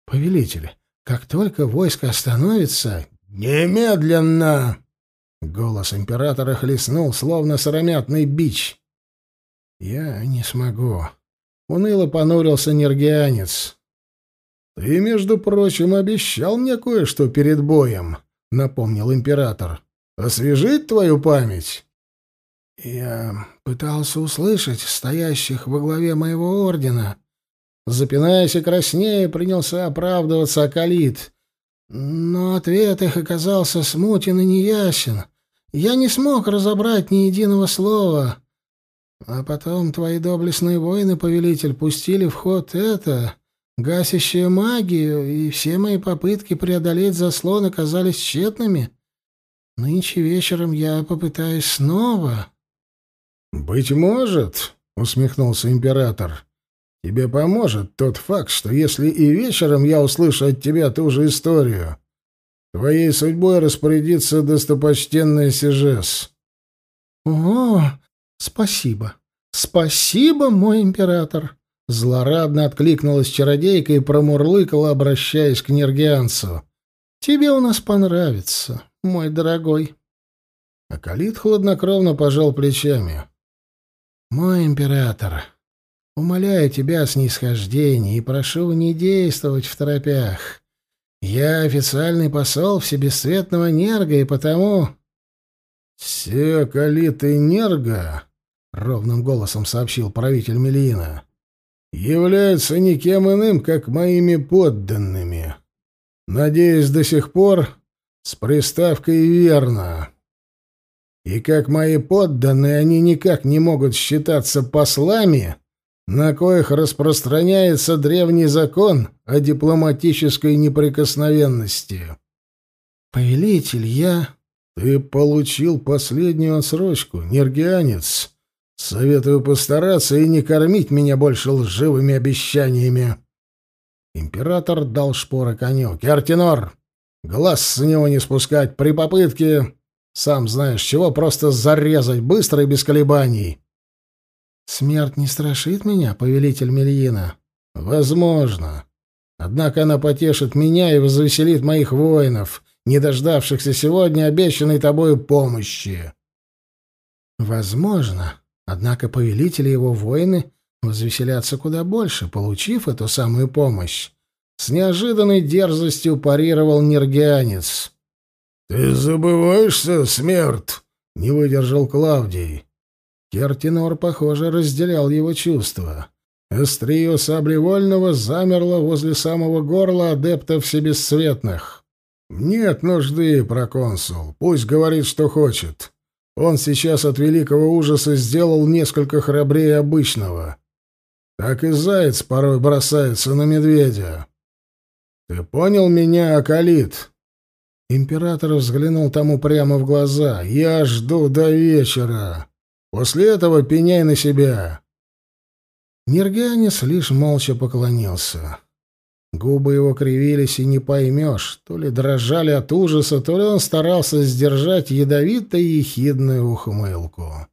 Повелитель, как только войско остановится, немедленно! Голос императора хлестнул, словно сыромятный бич. Я не смогу. Уныло понурился нергианец. Ты, между прочим, обещал мне кое-что перед боем, напомнил император. Освежить твою память?» «Я пытался услышать стоящих во главе моего ордена». Запинаясь и краснея, принялся оправдываться Акалит. Но ответ их оказался смутен и неясен. Я не смог разобрать ни единого слова. А потом твои доблестные воины, повелитель, пустили в ход это, гасящее магию, и все мои попытки преодолеть заслон оказались тщетными. Нынче вечером я попытаюсь снова. Быть может, усмехнулся император. Тебе поможет тот факт, что если и вечером я услышу от тебя ту же историю, твоей судьбой распорядится достопочтенная Сижес. О, спасибо. Спасибо, мой император. Злорадно откликнулась чародейка и промурлыкала, обращаясь к нергианцу. Тебе у нас понравится мой дорогой. Акалит хладнокровно пожал плечами. «Мой император, умоляю тебя о снисхождении и прошу не действовать в торопях. Я официальный посол Всебесцветного Нерга, и потому...» «Все калиты Нерга», — ровным голосом сообщил правитель Мелина, — «являются никем иным, как моими подданными. Надеюсь, до сих пор с приставкой «верно». И как мои подданные, они никак не могут считаться послами, на коих распространяется древний закон о дипломатической неприкосновенности. «Повелитель, я...» «Ты получил последнюю отсрочку, нергианец. Советую постараться и не кормить меня больше лживыми обещаниями». Император дал шпоры коню. «Кертинор, глаз с него не спускать при попытке, сам знаешь чего, просто зарезать быстро и без колебаний». «Смерть не страшит меня, повелитель Мельина?» «Возможно. Однако она потешит меня и возвеселит моих воинов, не дождавшихся сегодня обещанной тобою помощи». «Возможно. Однако повелители его воины возвеселятся куда больше, получив эту самую помощь». С неожиданной дерзостью парировал нергианец. «Ты забываешься, смерть?» — не выдержал Клавдий. Кертинор, похоже, разделял его чувства. Острие сабли вольного замерло возле самого горла адептов всебесцветных. «Нет нужды, проконсул. Пусть говорит, что хочет. Он сейчас от великого ужаса сделал несколько храбрее обычного. Так и заяц порой бросается на медведя. Ты понял меня, Акалит?» Император взглянул тому прямо в глаза. «Я жду до вечера. После этого пеняй на себя. Нерганис лишь молча поклонился. Губы его кривились, и не поймешь, то ли дрожали от ужаса, то ли он старался сдержать ядовито-ехидную ухмылку.